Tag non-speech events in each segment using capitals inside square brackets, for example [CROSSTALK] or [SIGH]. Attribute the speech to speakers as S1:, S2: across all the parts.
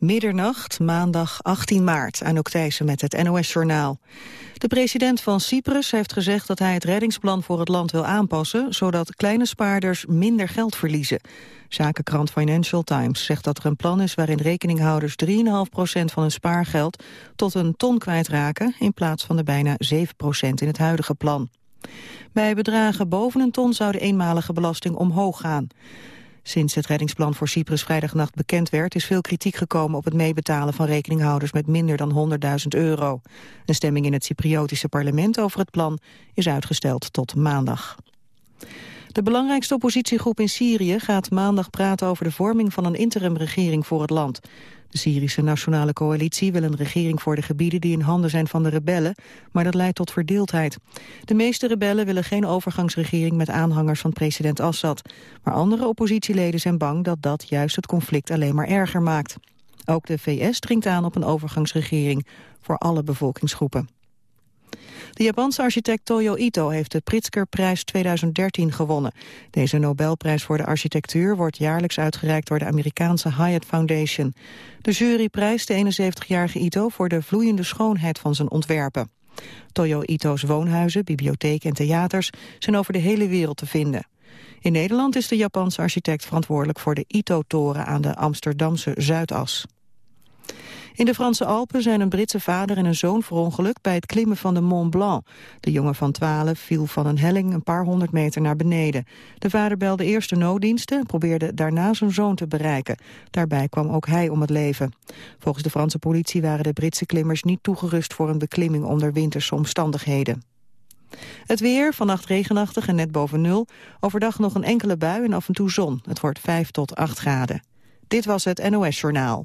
S1: Middernacht, maandag 18 maart, aan Thijssen met het NOS-journaal. De president van Cyprus heeft gezegd dat hij het reddingsplan voor het land wil aanpassen, zodat kleine spaarders minder geld verliezen. Zakenkrant Financial Times zegt dat er een plan is waarin rekeninghouders 3,5% van hun spaargeld tot een ton kwijtraken, in plaats van de bijna 7% in het huidige plan. Bij bedragen boven een ton zou de eenmalige belasting omhoog gaan. Sinds het reddingsplan voor Cyprus vrijdagnacht bekend werd... is veel kritiek gekomen op het meebetalen van rekeninghouders... met minder dan 100.000 euro. Een stemming in het Cypriotische parlement over het plan... is uitgesteld tot maandag. De belangrijkste oppositiegroep in Syrië gaat maandag praten over de vorming van een interimregering voor het land. De Syrische Nationale Coalitie wil een regering voor de gebieden die in handen zijn van de rebellen, maar dat leidt tot verdeeldheid. De meeste rebellen willen geen overgangsregering met aanhangers van president Assad. Maar andere oppositieleden zijn bang dat dat juist het conflict alleen maar erger maakt. Ook de VS dringt aan op een overgangsregering voor alle bevolkingsgroepen. De Japanse architect Toyo Ito heeft de Pritzker-prijs 2013 gewonnen. Deze Nobelprijs voor de architectuur wordt jaarlijks uitgereikt door de Amerikaanse Hyatt Foundation. De jury prijst de 71-jarige Ito voor de vloeiende schoonheid van zijn ontwerpen. Toyo Ito's woonhuizen, bibliotheken en theaters zijn over de hele wereld te vinden. In Nederland is de Japanse architect verantwoordelijk voor de Ito-toren aan de Amsterdamse Zuidas. In de Franse Alpen zijn een Britse vader en een zoon verongelukt bij het klimmen van de Mont Blanc. De jongen van 12 viel van een helling een paar honderd meter naar beneden. De vader belde eerst de nooddiensten en probeerde daarna zijn zoon te bereiken. Daarbij kwam ook hij om het leven. Volgens de Franse politie waren de Britse klimmers niet toegerust voor een beklimming onder winterse omstandigheden. Het weer, vannacht regenachtig en net boven nul. Overdag nog een enkele bui en af en toe zon. Het wordt 5 tot 8 graden. Dit was het NOS Journaal.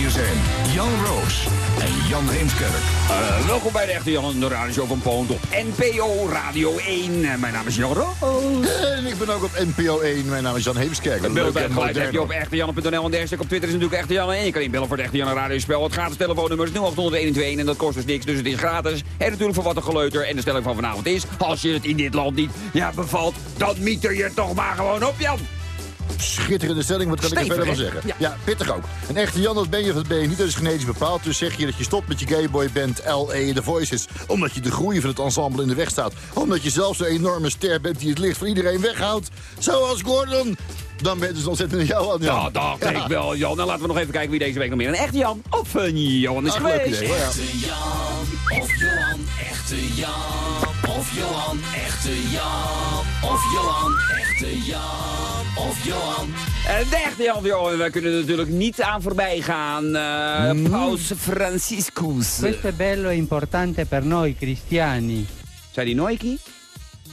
S2: Hier zijn Jan Roos en Jan Heemskerk.
S3: Uh, welkom bij de Echte Jan, de radioshow van Poont op NPO Radio 1. Uh, mijn naam is Jan Roos.
S4: En ik ben ook op NPO 1. Mijn naam is Jan Heemskerk.
S3: Het beeld en geluid heb je op echtejan.nl en de hashtag op Twitter is natuurlijk Echte Jan. En je kan inbellen voor het Echte Jan radiospel. Het gratis telefoonnummer is 0821 en dat kost dus niks, dus het is gratis. En natuurlijk voor wat een geleuter. En de stelling van vanavond is, als je het in dit land niet ja, bevalt, dan mieter je toch maar gewoon op, Jan.
S4: Schitterende stelling, wat kan
S3: Stevig,
S4: ik er verder van zeggen?
S3: Ja.
S4: pittig ook. Een echte Jan, dat ben je dat ben je niet, dat is genetisch bepaald. Dus zeg je dat je stopt met je gayboy-band L.A. The Voices... omdat je de groei van het ensemble in de weg staat. Omdat je zelf zo'n enorme ster bent die het licht van iedereen weghoudt. Zoals Gordon. Dan ben je dus ontzettend jou aan, Jan.
S3: Ja, dacht ik wel, Jan. Nou, laten we nog even kijken wie deze week nog meer een echte Jan of een Johan is
S4: Ach,
S3: geweest.
S4: idee, hoor, ja.
S2: Echte Jan of Johan, echte Jan. Of Johan, echte Jan. Of Johan, echte Jan. Of Johan.
S3: En de echte Jan, Johan, wij kunnen er natuurlijk niet aan voorbij gaan. Eh Paus Franciscus.
S5: Questo è bello e importante per noi cristiani.
S3: Zei die Noiki?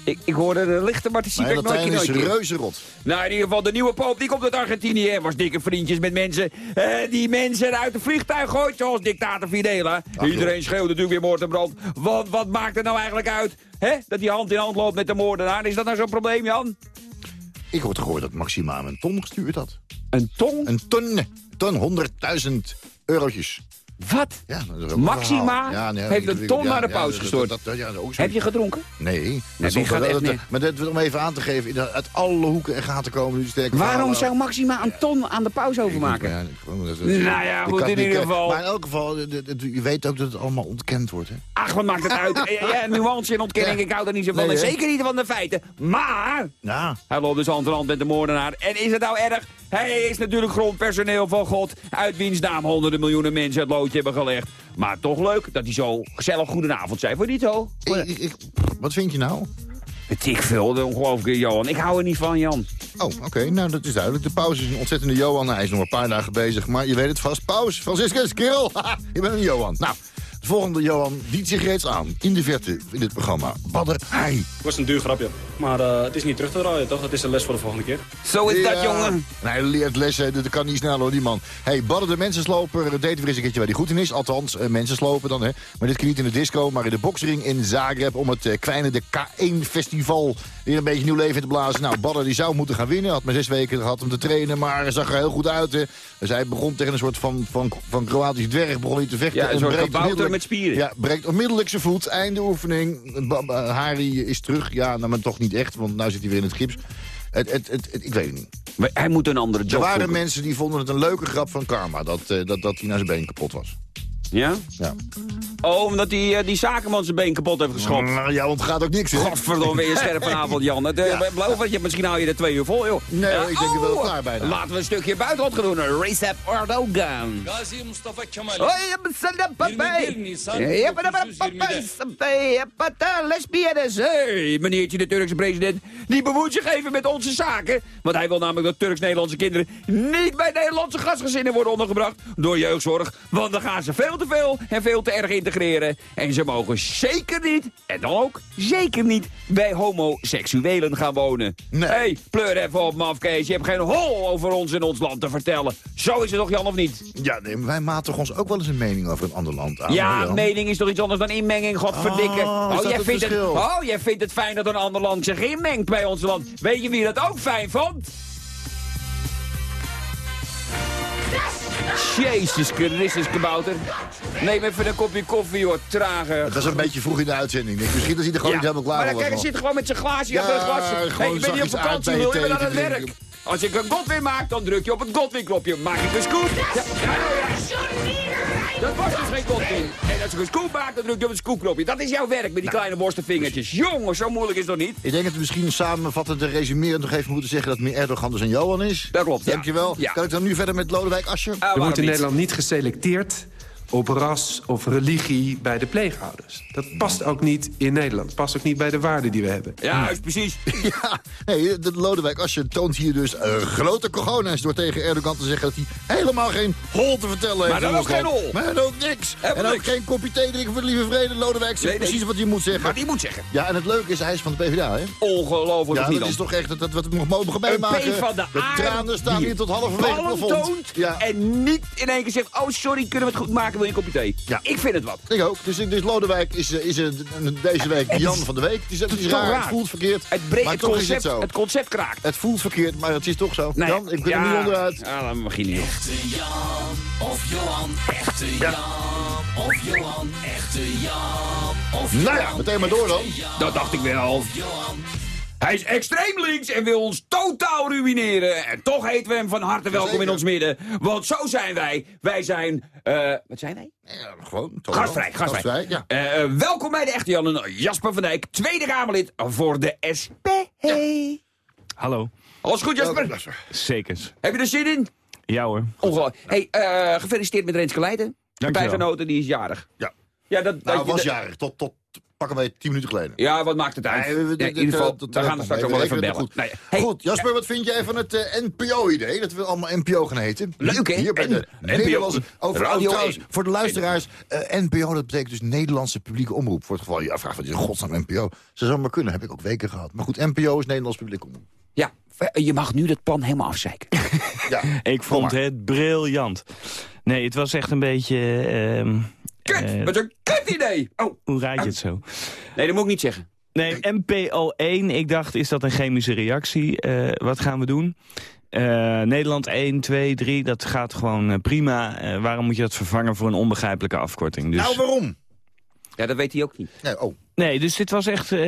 S3: Ik, ik hoorde de lichte
S4: Mijn
S3: Martensiebeck
S4: Latijn is
S3: Noiki.
S4: reuze rot.
S3: Nou, in ieder geval, de nieuwe poop die komt uit Argentinië. en Was dikke vriendjes met mensen eh, die mensen uit het vliegtuig gooit, zoals dictator Fidela. Iedereen schreeuwt natuurlijk weer moord en brand. Wat, wat maakt het nou eigenlijk uit? Hè? Dat hij hand in hand loopt met de moordenaar. Is dat nou zo'n probleem, Jan?
S4: Ik hoor toch gehoord dat Maxima een ton gestuurd had.
S3: Een tong?
S4: Een ton, ton, 100.000 eurotjes.
S3: Wat?
S4: Ja,
S3: Maxima
S4: verhaal. Ja, nee,
S3: heeft een ton naar de
S4: Ja,
S3: gestort.
S4: dat- ja, zo.
S3: Heb je gedronken?
S4: Nee.
S3: die
S4: dat stond
S3: gaat
S4: wel-
S3: echt
S4: dat-
S3: niet.
S4: Maar dat om even aan te geven, uit alle hoeken en gaten komen nu sterke
S3: Waarom
S4: verhalen.
S3: zou Maxima een ton aan de paus overmaken? Nou ja, goed, in ieder geval.
S4: Maar in elk geval, je weet ook dat het allemaal ontkend wordt. Hè?
S3: Ach, wat maakt het uit? [LAUGHS] Ja, nuance en ontkenning, ik hou er niet zo van.
S4: Nee,
S3: en zeker niet van de feiten. Maar,
S4: Ja,
S3: hij loopt dus hand in hand met de moordenaar. En is het nou erg? Hij is natuurlijk grondpersoneel van God. Uit wiens naam honderden miljoenen mensen het loodje hebben gelegd. Maar toch leuk dat hij zo gezellig goedenavond zei. Voor niet zo?
S4: wat vind je nou?
S3: Het ik veel, de ongelooflijke Johan. Ik hou er niet van, Jan.
S4: Oh, oké, nou dat is duidelijk. De paus is een ontzettende Johan. Hij is nog een paar dagen bezig, maar je weet het vast. Paus, Franciscus, kerel, [LAUGHS] je bent een Johan. Nou, De volgende Johan dient zich reeds aan. In de verte in dit programma. Badder Harry.
S6: Het was een duur grapje. Maar eh, het is niet terug te draaien, toch? Het is een les voor de volgende keer.
S3: Zo is dat, jongen.
S4: En hij leert lessen, dat kan niet snel hoor, die man. hey, Badder de mensensloper deed weer eens een keertje waar hij goed in is. Althans, eh, mensenslopen dan, hè. Maar dit keer niet in de disco, maar in de boksring in Zagreb... om het eh, kleine de K1-festival weer een beetje nieuw leven in te blazen. Nou, Badder die zou moeten gaan winnen. Had maar zes weken gehad om te trainen, maar hij zag er heel goed uit. Hè. Dus hij begon tegen een soort van, van, van Kroatisch dwerg begon hij te vechten.
S3: Ja, een soort kabouter met spieren.
S4: Ja, breekt onmiddellijk zijn voet. Einde oefening. Harry is terug. Ja, nou, maar toch niet echt, want nu zit hij weer in het gips. Het, het, het, ik weet het niet.
S3: Maar Hij moet een andere
S4: Er
S3: job
S4: waren
S3: zoeken.
S4: mensen die vonden het een leuke grap van Karma... dat, eh, dat, dat hij naar zijn been kapot was.
S3: Ja?
S4: Ja.
S3: Oh, omdat die, eh, die zakenman zijn been kapot heeft geschopt.
S4: Nou, ja, want het gaat ook niks, hè?
S3: Godverdomme, weer je scherp vanavond, [LAUGHS] Jan. Het, eh,
S4: Ja.
S3: beloof je, misschien hou je er twee uur vol, joh.
S4: Nee,
S3: Ja,
S4: ik denk er wel
S3: oh,
S4: klaar bijna.
S3: Laten we een stukje buitenland gaan doen. Recep Erdogan.
S7: Gazi Mustafa Kemal.
S3: Hoi, je bent z'n de papij.
S7: 21 Nisan
S3: Je hebt een papij,
S7: 1920'de.
S3: papij, je hebt een lesbiennes. Hey, meneertje de Turkse president, die bemoeit zich even met onze zaken. Want hij wil namelijk dat Turks-Nederlandse kinderen niet bij Nederlandse gastgezinnen worden ondergebracht door jeugdzorg. Want dan gaan ze veel te veel en veel te erg integreren. En ze mogen zeker niet, en dan ook zeker niet, bij homoseksuelen gaan wonen.
S4: Nee.
S3: hey, pleur even op, mafkees. Je hebt geen hol over ons en ons land te vertellen. Zo is het toch, Jan, of niet?
S4: Ja, nee, maar wij matigen ons ook wel eens een mening over een ander land aan.
S3: Ja,
S4: Jan.
S3: mening is toch iets anders dan inmenging, godverdikke.
S4: Oh, dat
S3: jij
S4: het
S3: vindt het, oh, jij vindt het fijn dat een ander land zich inmengt bij ons land. Weet je wie dat ook fijn vond? Jezus Christus, kabouter. Neem even een kopje koffie, hoor. Trage.
S4: Het was een beetje vroeg in de uitzending. Nick. Misschien is hij er gewoon
S3: Ja,
S4: niet helemaal klaar
S3: maar kijk, hij zit gewoon met zijn glaasje
S4: Ja,
S3: glas. Hey, ik ben niet op vakantie, wil
S4: bij
S3: je aan het werk.
S4: drinken.
S3: Als ik een Godwin maak, dan druk je op het Godwin-knopje. Maak ik een scoop? Ja, ja, ja. Dat was dus geen Godwin. En als ik een scoop maak, dan druk je op het scoopknopje. Dat is jouw werk met
S4: Nou.
S3: die kleine borstenvingertjes. Jongen, zo moeilijk is het nog niet.
S4: Ik denk dat we misschien samenvattend en resumerend nog even moeten zeggen... dat meer Erdogan dus een Johan is.
S3: Dat klopt.
S4: Dankjewel.
S3: Ja.
S4: Kan ik dan nu verder met Lodewijk Asscher?
S8: Wordt in
S3: niet?
S8: Nederland niet geselecteerd op ras of religie bij de pleegouders. Dat past ook niet in Nederland. Past ook niet bij de waarden die we hebben.
S3: Ja, juist, precies. [LAUGHS]
S4: Ja, nee, de Lodewijk Asscher toont hier dus eh, grote cojones... door tegen Erdogan te zeggen dat hij helemaal geen hol te vertellen heeft.
S3: Maar dan ook geen hol.
S4: Maar dan ook niks.
S3: Helemaal
S4: en ook
S3: niks.
S4: geen kopje thee drinken voor de lieve vrede. Lodewijk zegt
S3: Nee, nee.
S4: precies wat hij moet zeggen.
S3: Maar die moet zeggen.
S4: Ja, en het leuke is, hij is van de PvdA, hè?
S3: Ongelooflijk
S4: Ja, dat is toch echt dat, dat wat we nog mogen meemaken.
S3: Een P van de
S4: tranen staan hier tot halverwege het
S3: ballen
S4: plafond.
S3: toont
S4: Ja.
S3: en niet in één keer zegt... oh, sorry, kunnen we het goed maken, wil je een kopje thee?
S4: Ja.
S3: Ik vind het wat.
S4: Ik ook. Dus, dus Lodewijk is, eh, is eh, deze week Jan van de week. Het is, het is raar,
S3: raar.
S4: het voelt verkeerd.
S3: Het, breekt
S4: maar
S3: het,
S4: toch is het
S3: concept,
S4: zo.
S3: het concept kraakt.
S4: Het voelt verkeerd, maar het is toch zo.
S3: Nee.
S4: Jan, ik ben
S3: ja.
S4: er niet onderuit.
S3: Ja, dan mag je niet.
S2: Echte Jan of Johan, echte Jan of Johan, echte Jan of Johan.
S4: Nou ja, meteen maar door dan.
S3: Dat dacht ik wel.
S2: Johan,
S3: Hij is extreem links en wil ons totaal ruïneren. En toch heten we hem van harte welkom in ons midden. Want zo zijn wij. Wij zijn... eh, wat zijn wij?
S4: Ja, gewoon.
S3: Gastvrij, gastvrij.
S4: ja.
S3: Eh, eh, welkom bij de echte Jan en Jasper van Dijk, Tweede Kamerlid voor de SP.
S9: Hallo.
S3: Alles goed, Jasper?
S4: Ja,
S9: Zekers.
S3: Heb je er zin in?
S9: Ja hoor.
S3: Ongelooflijk. Hey, eh, gefeliciteerd met Renske Leijten. Partijgenoten, die is jarig.
S4: Ja.
S3: Ja, dat,
S4: Nou,
S3: dat je-
S4: was jarig. Tot, tot pakken wij tien minuten geleden.
S3: Ja, wat maakt het uit?
S4: Nee, we- we-
S3: in ieder geval, daar gaan we straks nog wel
S4: we
S3: even bellen.
S4: het
S3: Nee, hey,
S4: Goed, Jasper, wat vind jij van het eh, NPO-idee? Dat we allemaal NPO gaan heten.
S3: Leuk, hè?
S4: Hier bij
S3: En-
S4: de
S3: NPO.
S4: Nederlandse... Over,
S3: Radio
S4: oh, trouwens,
S3: 1.
S4: voor de luisteraars, eh, NPO, dat betekent dus Nederlandse publieke omroep. Voor het geval je afvraagt, wat is in godsnaam NPO? Ze zou maar kunnen, heb ik ook weken gehad. Maar goed, NPO is Nederlands publieke omroep.
S3: Ja, je mag nu dat pan helemaal afzeiken. [LAUGHS]
S4: Ja,
S9: Ik vond het briljant. Nee, het was echt een beetje... ehm,
S3: Kut,
S9: eh,
S3: wat een kut idee. Oh,
S9: hoe raad je het zo?
S3: nee, dat moet ik niet zeggen.
S9: Nee, NPO 1, ik dacht, is dat een chemische reactie? Eh, wat gaan we doen? Eh, Nederland 1, 2, 3, dat gaat gewoon prima. Eh, waarom moet je dat vervangen voor een onbegrijpelijke afkorting? Dus...
S4: Nou, waarom?
S3: Ja, dat weet hij ook niet.
S4: Nee, oh.
S9: Nee, dus dit was echt eh,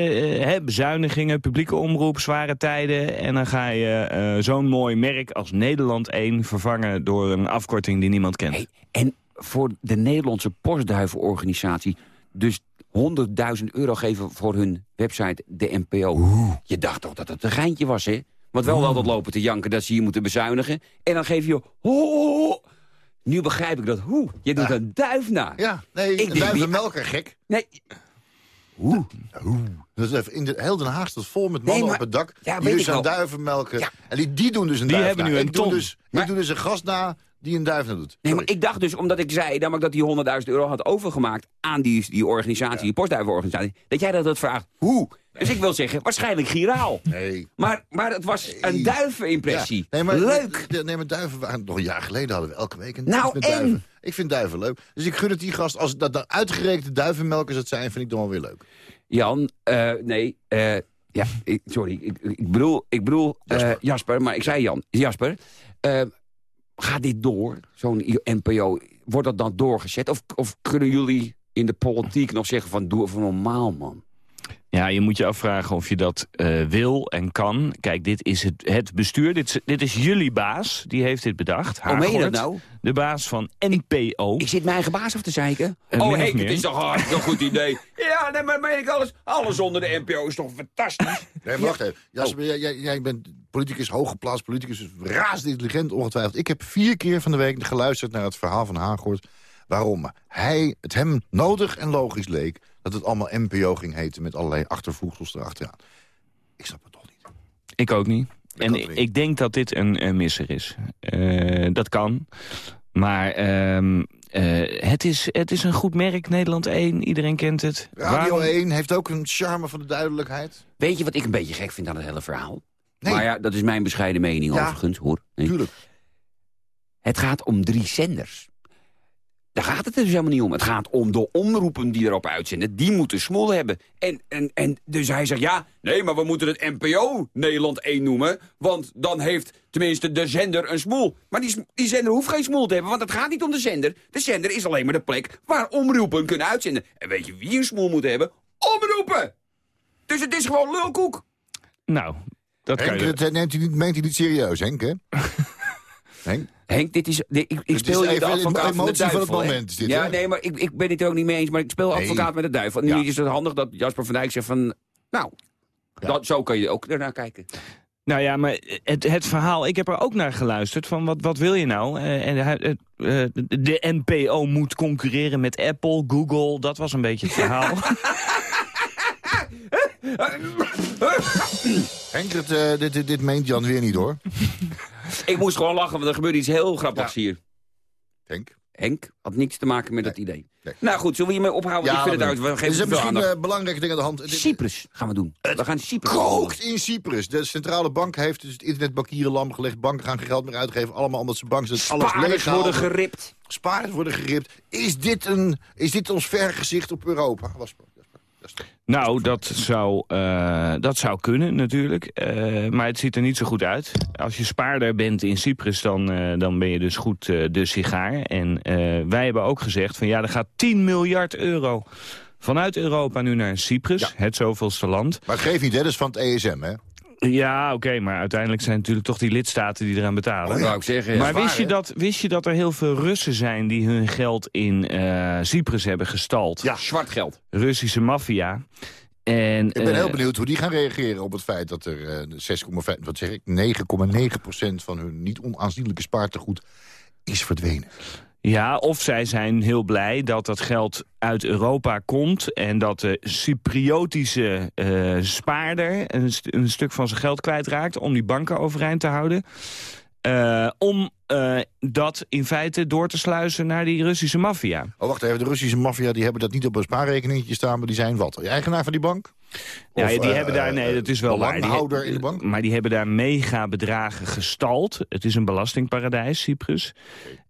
S9: hè, bezuinigingen, publieke omroep, zware tijden. En dan ga je eh, zo'n mooi merk als Nederland 1 vervangen door een afkorting die niemand kent.
S3: Hey, en voor de Nederlandse postduivenorganisatie... dus 100.000 euro geven voor hun website, de NPO. Je dacht toch dat het een geintje was, hè? Want wel altijd lopen te janken dat ze hier moeten bezuinigen. En dan geef je... Ho, nu begrijp ik dat. Hoe? Je doet
S4: Ja.
S3: een duif na.
S4: Ja, nee,
S3: Ik
S4: een
S3: denk,
S4: duivenmelker, gek.
S3: Nee,
S4: Dus even in de, heel Den Haag staat vol met
S3: Nee,
S4: mannen
S3: maar-
S4: op het dak.
S3: Ja,
S4: die
S3: weet
S4: dus
S3: ik
S4: aan
S3: wel.
S4: duiven melken.
S3: Ja.
S4: En die, die doen dus een
S9: Die
S4: duif
S9: hebben
S4: na.
S9: nu een
S4: ik
S9: ton.
S4: Dus,
S3: Maar-
S4: ik doe dus een gast na die een duif naar doet.
S3: Nee, maar ik dacht dus, omdat ik zei namelijk dat hij 100.000 euro had overgemaakt aan die, die organisatie, die postduivenorganisatie, dat jij dat had vraagt, hoe? Dus ik wil zeggen, waarschijnlijk giraal.
S4: Nee.
S3: Maar, maar het was een duivenimpressie.
S4: Ja. Nee, maar,
S3: Leuk.
S4: Nee, maar duiven waren... Nog een jaar geleden hadden we elke week een
S3: Nou,
S4: met
S3: en?
S4: duiven. Ik vind duiven leuk. Dus ik gun het die gast. Als dat dan uitgerekende duivenmelkers het zijn, vind ik dan wel weer leuk.
S3: Jan, eh, nee, eh, ja, ik- sorry, ik, ik bedoel, ik bedoel eh,
S4: Jasper.
S3: Jasper. maar ik zei Jan, Jasper, eh, gaat dit door, zo'n NPO, wordt dat dan doorgezet? Of, of kunnen jullie in de politiek nog zeggen van, doe even normaal, man?
S9: Ja, je moet je afvragen of je dat eh, wil en kan. Kijk, dit is het, het bestuur. Dit is, dit is jullie baas. Die heeft dit bedacht.
S3: Hoe meen je dat nou?
S9: De baas van NPO.
S3: Ik zit mijn eigen baas af te zeiken.
S9: Eh,
S3: oh, Henk, het is toch hartstikke een goed idee. [LAUGHS] ja, nee, maar meen ik alles. Alles onder de NPO is toch fantastisch?
S4: Nee, maar wacht even. Jasper, jij, jij, jij bent politicus, hooggeplaatst politicus, razend intelligent, ongetwijfeld. Ik heb vier keer van de week geluisterd naar het verhaal van Hagort. Waarom hij, het hem nodig en logisch leek dat het allemaal NPO ging heten met allerlei achtervoegsels erachteraan. Ik snap het toch niet.
S9: Ik ook niet. En ik, denk dat dit een, een misser is. Eh, dat kan. Maar ehm, eh, het, is, het is een goed merk, Nederland 1. Iedereen kent het.
S4: Radio
S9: Waarom-
S4: 1 heeft ook een charme van de duidelijkheid.
S3: Weet je wat ik een beetje gek vind aan het hele verhaal?
S4: Nee.
S3: Maar ja, dat is mijn bescheiden mening
S4: Ja.
S3: overigens, hoor. Nee.
S4: Tuurlijk.
S3: Het gaat om drie zenders. Daar gaat het er dus helemaal niet om. Het gaat om de omroepen die erop uitzenden. Die moeten smol hebben. En, en, en dus hij zegt, ja, nee, maar we moeten het NPO Nederland 1 noemen. Want dan heeft tenminste de zender een smoel. Maar die, die zender hoeft geen smoel te hebben, want het gaat niet om de zender. De zender is alleen maar de plek waar omroepen kunnen uitzenden. En weet je wie een smoel moet hebben? Omroepen! Dus het is gewoon lulkoek.
S9: Nou, dat kan je...
S4: neemt hij niet, meent hij niet serieus, Henk, hè? [LAUGHS] Henk?
S3: Henk, dit is, dit- ik, ik speel hier de
S4: even de
S3: advocaat van de
S4: emotie van
S3: duivel.
S4: het moment dit,
S3: ja,
S4: hè?
S3: nee, maar ik, ik ben het er ook niet mee eens. Maar ik speel
S4: Nee.
S3: advocaat met de duivel. En
S4: Ja.
S3: nu is het handig dat Jasper van Dijk zegt van... Nou, dat, zo kan je ook ernaar kijken.
S9: Nou ja, maar het, het verhaal, ik heb er ook naar geluisterd van wat, wat wil je nou? Eh, en eh, de NPO moet concurreren met Apple, Google, dat was een beetje het verhaal. [LAUGHS] [LAUGHS] [COUGHS]
S4: Henk, dit, eh, dit, dit, dit meent Jan weer niet, hoor.
S3: Ik moest gewoon lachen, want er gebeurde iets heel grappigs hier.
S4: Henk?
S3: Henk had niks te maken met dat idee.
S4: Nee.
S3: Nou goed, zullen we hiermee ophouden? ik vind het uit. We
S4: er
S3: geven
S4: zijn
S3: te veel
S4: misschien eh, belangrijke dingen aan de hand.
S3: Cyprus gaan we doen. We gaan Cyprus
S4: Kookt in Cyprus. De centrale bank heeft dus het internetbankieren lam gelegd. Banken gaan geen geld meer uitgeven. Allemaal omdat ze bang zijn dat alles
S3: Spaarders
S4: legaal
S3: worden geript.
S4: Spaarders worden geript. Is dit, een, is dit ons vergezicht op Europa? Jasper.
S9: Nou, dat zou, eh, dat zou kunnen natuurlijk, Eh, maar het ziet er niet zo goed uit. Als je spaarder bent in Cyprus, dan, eh, dan ben je dus goed eh, de sigaar. En eh, wij hebben ook gezegd van ja, er gaat 10 miljard euro vanuit Europa nu naar Cyprus,
S4: Ja.
S9: het zoveelste land.
S4: Maar geef niet, hè? Dat is van het ESM, hè?
S9: Ja, oké, maar uiteindelijk zijn het natuurlijk toch die lidstaten die eraan betalen.
S3: Dat wou ik zeggen. ja.
S9: Maar
S4: waar,
S9: wist je, dat, wist je dat er heel veel Russen zijn die hun geld in eh, Cyprus hebben gestald?
S4: Ja.
S3: Zwart geld.
S9: Russische maffia. En,
S4: Ik ben
S9: eh,
S4: heel benieuwd hoe die gaan reageren op het feit dat er eh 6,5, wat zeg ik, 9,9% van hun niet onaanzienlijke spaartegoed is verdwenen.
S9: Ja, of zij zijn heel blij dat dat geld uit Europa komt... en dat de Cypriotische eh, spaarder een, een stuk van zijn geld kwijtraakt... om die banken overeind te houden. Eh, om eh, dat in feite door te sluizen naar die Russische maffia.
S4: Oh, wacht even, de Russische maffia hebben dat niet op een spaarrekeningetje staan... maar die zijn wat? Eigenaar van die bank?
S9: Ja,
S4: Of,
S9: die
S4: eh,
S9: hebben daar, nee, dat is wel waar. Die
S4: in de bank?
S9: Maar die hebben daar mega bedragen gestald. Het is een belastingparadijs, Cyprus.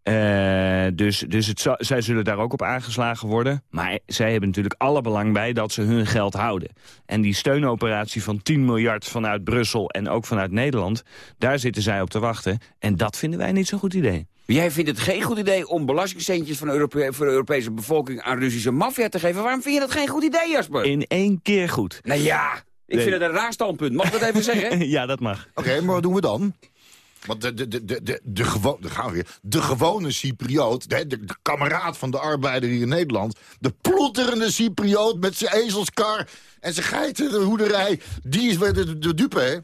S9: Eh, dus dus het zal- zij zullen daar ook op aangeslagen worden. Maar zij hebben natuurlijk alle belang bij dat ze hun geld houden. En die steunoperatie van 10 miljard vanuit Brussel en ook vanuit Nederland... daar zitten zij op te wachten. En dat vinden wij niet zo'n goed idee.
S3: Jij vindt het geen goed idee om belastingcentjes van de Europe voor de Europese bevolking aan Russische maffia te geven. Waarom vind je dat geen goed idee, Jasper?
S9: In één keer goed.
S3: Nou ja, ik
S9: Nee.
S3: vind het een raar standpunt. Mag ik dat even zeggen? [LAUGHS]
S9: ja, dat mag.
S4: Oké, maar wat doen we dan? Want de, de, de, de, de, de, gewo- daar gaan we weer. de gewone Cypriot, de, de, de kameraad van de arbeider hier in Nederland... de ploeterende Cypriot met zijn ezelskar en zijn geitenhoederij... die is weer de, de, de dupe, hè?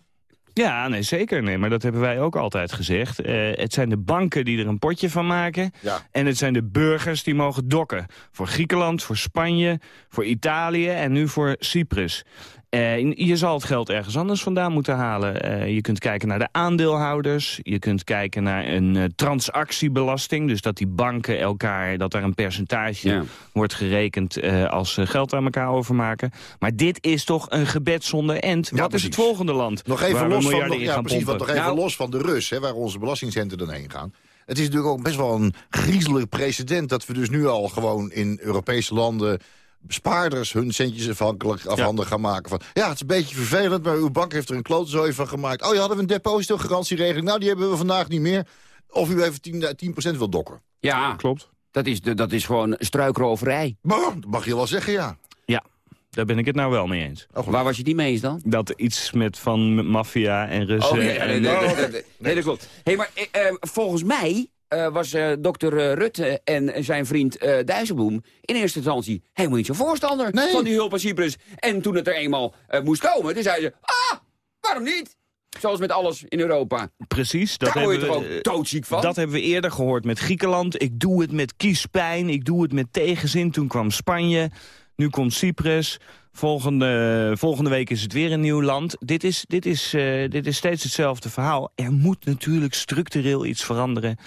S9: Ja, nee, zeker. Nee, maar dat hebben wij ook altijd gezegd. Eh, het zijn de banken die er een potje van maken.
S4: Ja.
S9: En het zijn de burgers die mogen dokken. Voor Griekenland, voor Spanje, voor Italië en nu voor Cyprus. Eh, je zal het geld ergens anders vandaan moeten halen. Eh, je kunt kijken naar de aandeelhouders. Je kunt kijken naar een eh, transactiebelasting. Dus dat die banken elkaar, dat er een percentage
S3: Ja.
S9: wordt gerekend eh, als ze geld aan elkaar overmaken. Maar dit is toch een gebed zonder end.
S4: Ja,
S9: Wat is het volgende land?
S4: Nog even los van, nog, ja, precies, nog even
S3: Nou-
S4: los van de Rus, hè, waar onze belastingcenten dan heen gaan. Het is natuurlijk ook best wel een griezelig precedent... dat we dus nu al gewoon in Europese landen spaarders hun centjes afhankelijk afhandig gaan maken. Van, ja, het is een beetje vervelend, maar uw bank heeft er een klootzooi van gemaakt. Oh, je hadden we een depositogarantieregeling. Nou, die hebben we vandaag niet meer. Of u even 10, 10 wil dokken.
S3: Ja,
S9: Klopt.
S3: dat is, de, dat is gewoon struikroverij.
S4: Maar, dat mag je wel zeggen, ja.
S9: Ja, daar ben ik het nou wel mee eens.
S3: Waar was je die mee eens dan?
S9: Dat iets met van maffia en Russen...
S3: Oh, nee,
S9: en,
S3: nee, nee,
S4: Oh,
S3: nee, nee, nee, nee, dat klopt. Hey, maar eh, eh, volgens mij eh, was eh, dokter eh, Rutte en zijn vriend eh Dijsselbloem... in eerste instantie helemaal niet zo voorstander
S4: Nee.
S3: van die hulp aan Cyprus. En toen het er eenmaal moest komen, toen zeiden ze... Ah, waarom niet? Zoals met alles in Europa.
S9: Precies. Dat
S3: Daar word je toch
S9: we,
S3: ook doodziek van?
S9: Dat hebben we eerder gehoord met Griekenland. Ik doe het met kiespijn, ik doe het met tegenzin. Toen kwam Spanje, nu komt Cyprus. Volgende, volgende week is het weer een nieuw land. Dit is, dit, is, eh, dit is steeds hetzelfde verhaal. Er moet natuurlijk structureel iets veranderen.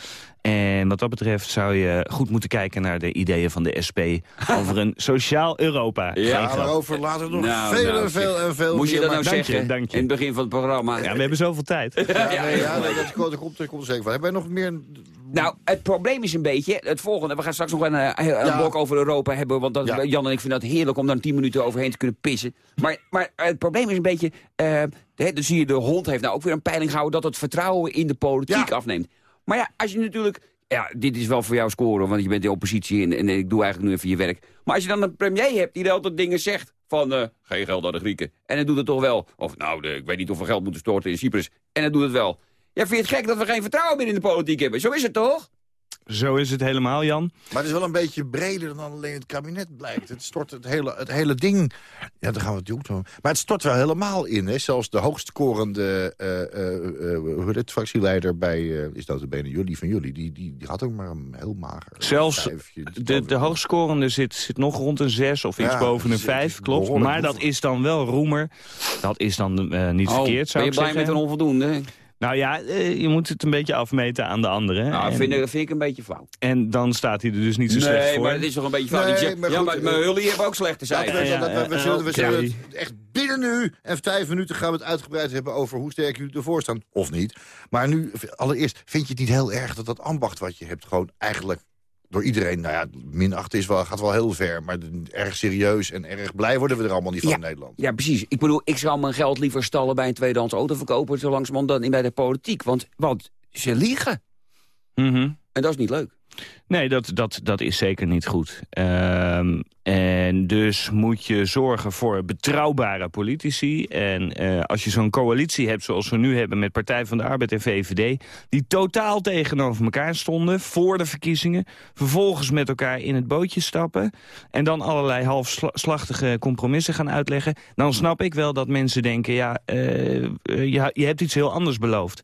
S9: En wat dat betreft zou je goed moeten kijken naar de ideeën van de SP... [LAUGHS] over een sociaal Europa.
S4: Ja, daarover later nog
S3: Nou,
S4: veel
S3: nou,
S4: en veel en veel
S3: Moest je dat nou
S9: je,
S3: zeggen
S9: dank je.
S3: in het begin van het programma?
S9: Ja, we hebben zoveel tijd. [LAUGHS]
S4: Ja,
S3: Ja,
S4: nee, ja,
S3: heel
S4: nee,
S3: goed.
S4: dat, komt, dat, komt, dat komt er zeker van. Heb jij nog meer...
S3: Nou, het probleem is een beetje het volgende. We gaan straks nog een, eh, een
S4: Ja.
S3: blok over Europa hebben. Want dat,
S4: Ja.
S3: Jan en ik vinden dat heerlijk om daar 10 minuten overheen te kunnen pissen. Maar, maar het probleem is een beetje... eh hè, dan zie je, de hond heeft nou ook weer een peiling gehouden... dat het vertrouwen in de politiek
S4: Ja.
S3: afneemt. Maar ja, als je natuurlijk... Ja, dit is wel voor jou scoren, want je bent in oppositie en, en ik doe eigenlijk nu even je werk. Maar als je dan een premier hebt die altijd dingen zegt van... eh, geen geld aan de Grieken. En hij doet het toch wel. Of nou, de, ik weet niet of we geld moeten storten in Cyprus. En hij doet het wel. Ja, vind je het gek dat we geen vertrouwen meer in de politiek hebben? Zo is het toch?
S9: Zo is het helemaal, Jan.
S4: Maar het is wel een beetje breder dan alleen het kabinet blijkt. Het stort het hele, het hele ding... Ja, daar gaan we het ook doen. Maar het stort wel helemaal in. Hè? Zelfs de hoogst scorende eh, eh, eh, fractieleider bij... eh, is dat de benen jullie van jullie? Die, die, die had ook maar een heel mager
S9: Zelfs. De, de hoogscorende zit, zit nog rond een 6 of iets
S4: Ja,
S9: boven een
S4: het is- het
S9: 5,
S4: is
S9: klopt. Maar dat is dan wel roemer. Dat is dan eh, niet verkeerd, zou
S3: ben
S9: ik
S3: je blij
S9: zeggen.
S3: met een onvoldoende?
S9: Nou ja, eh, je moet het een beetje afmeten aan de anderen.
S3: Nou,
S9: en,
S3: vind, ik- vind ik een beetje flauw.
S9: en dan staat hij er dus niet zo slecht
S3: Nee,
S9: voor.
S3: maar het is toch een beetje.
S4: Nee,
S3: Dat je-
S4: maar
S3: ja, maar,
S4: eh,
S3: hebben ook slechte
S4: Ja,
S3: cijfers.
S4: we,
S9: ja,
S4: we, we, we
S9: ja,
S4: zullen, we zullen het echt binnen nu en vijf minuten gaan we het uitgebreid hebben over hoe sterk jullie ervoor staan. Of niet. Maar nu, allereerst, vind je het niet heel erg dat dat ambacht wat je hebt gewoon eigenlijk door iedereen, nou ja, minachten is wel, gaat wel heel ver. Maar erg serieus en erg blij worden we er allemaal niet van
S3: Ja.
S4: in Nederland.
S3: Ja, precies. Ik bedoel, ik zou mijn geld liever stallen bij een tweedehands autoverkoper... zo langzamerhand dan in bij de politiek. Want, want ze liegen.
S9: Mhm.
S3: En dat is niet leuk.
S9: Nee, dat, dat, dat is zeker niet goed. Ehm, en dus moet je zorgen voor betrouwbare politici. En eh, als je zo'n coalitie hebt zoals we nu hebben met Partij van de Arbeid en VVD... die totaal tegenover elkaar stonden voor de verkiezingen... vervolgens met elkaar in het bootje stappen... en dan allerlei halfslachtige compromissen gaan uitleggen... dan snap ik wel dat mensen denken... ja, eh, je, je hebt iets heel anders beloofd.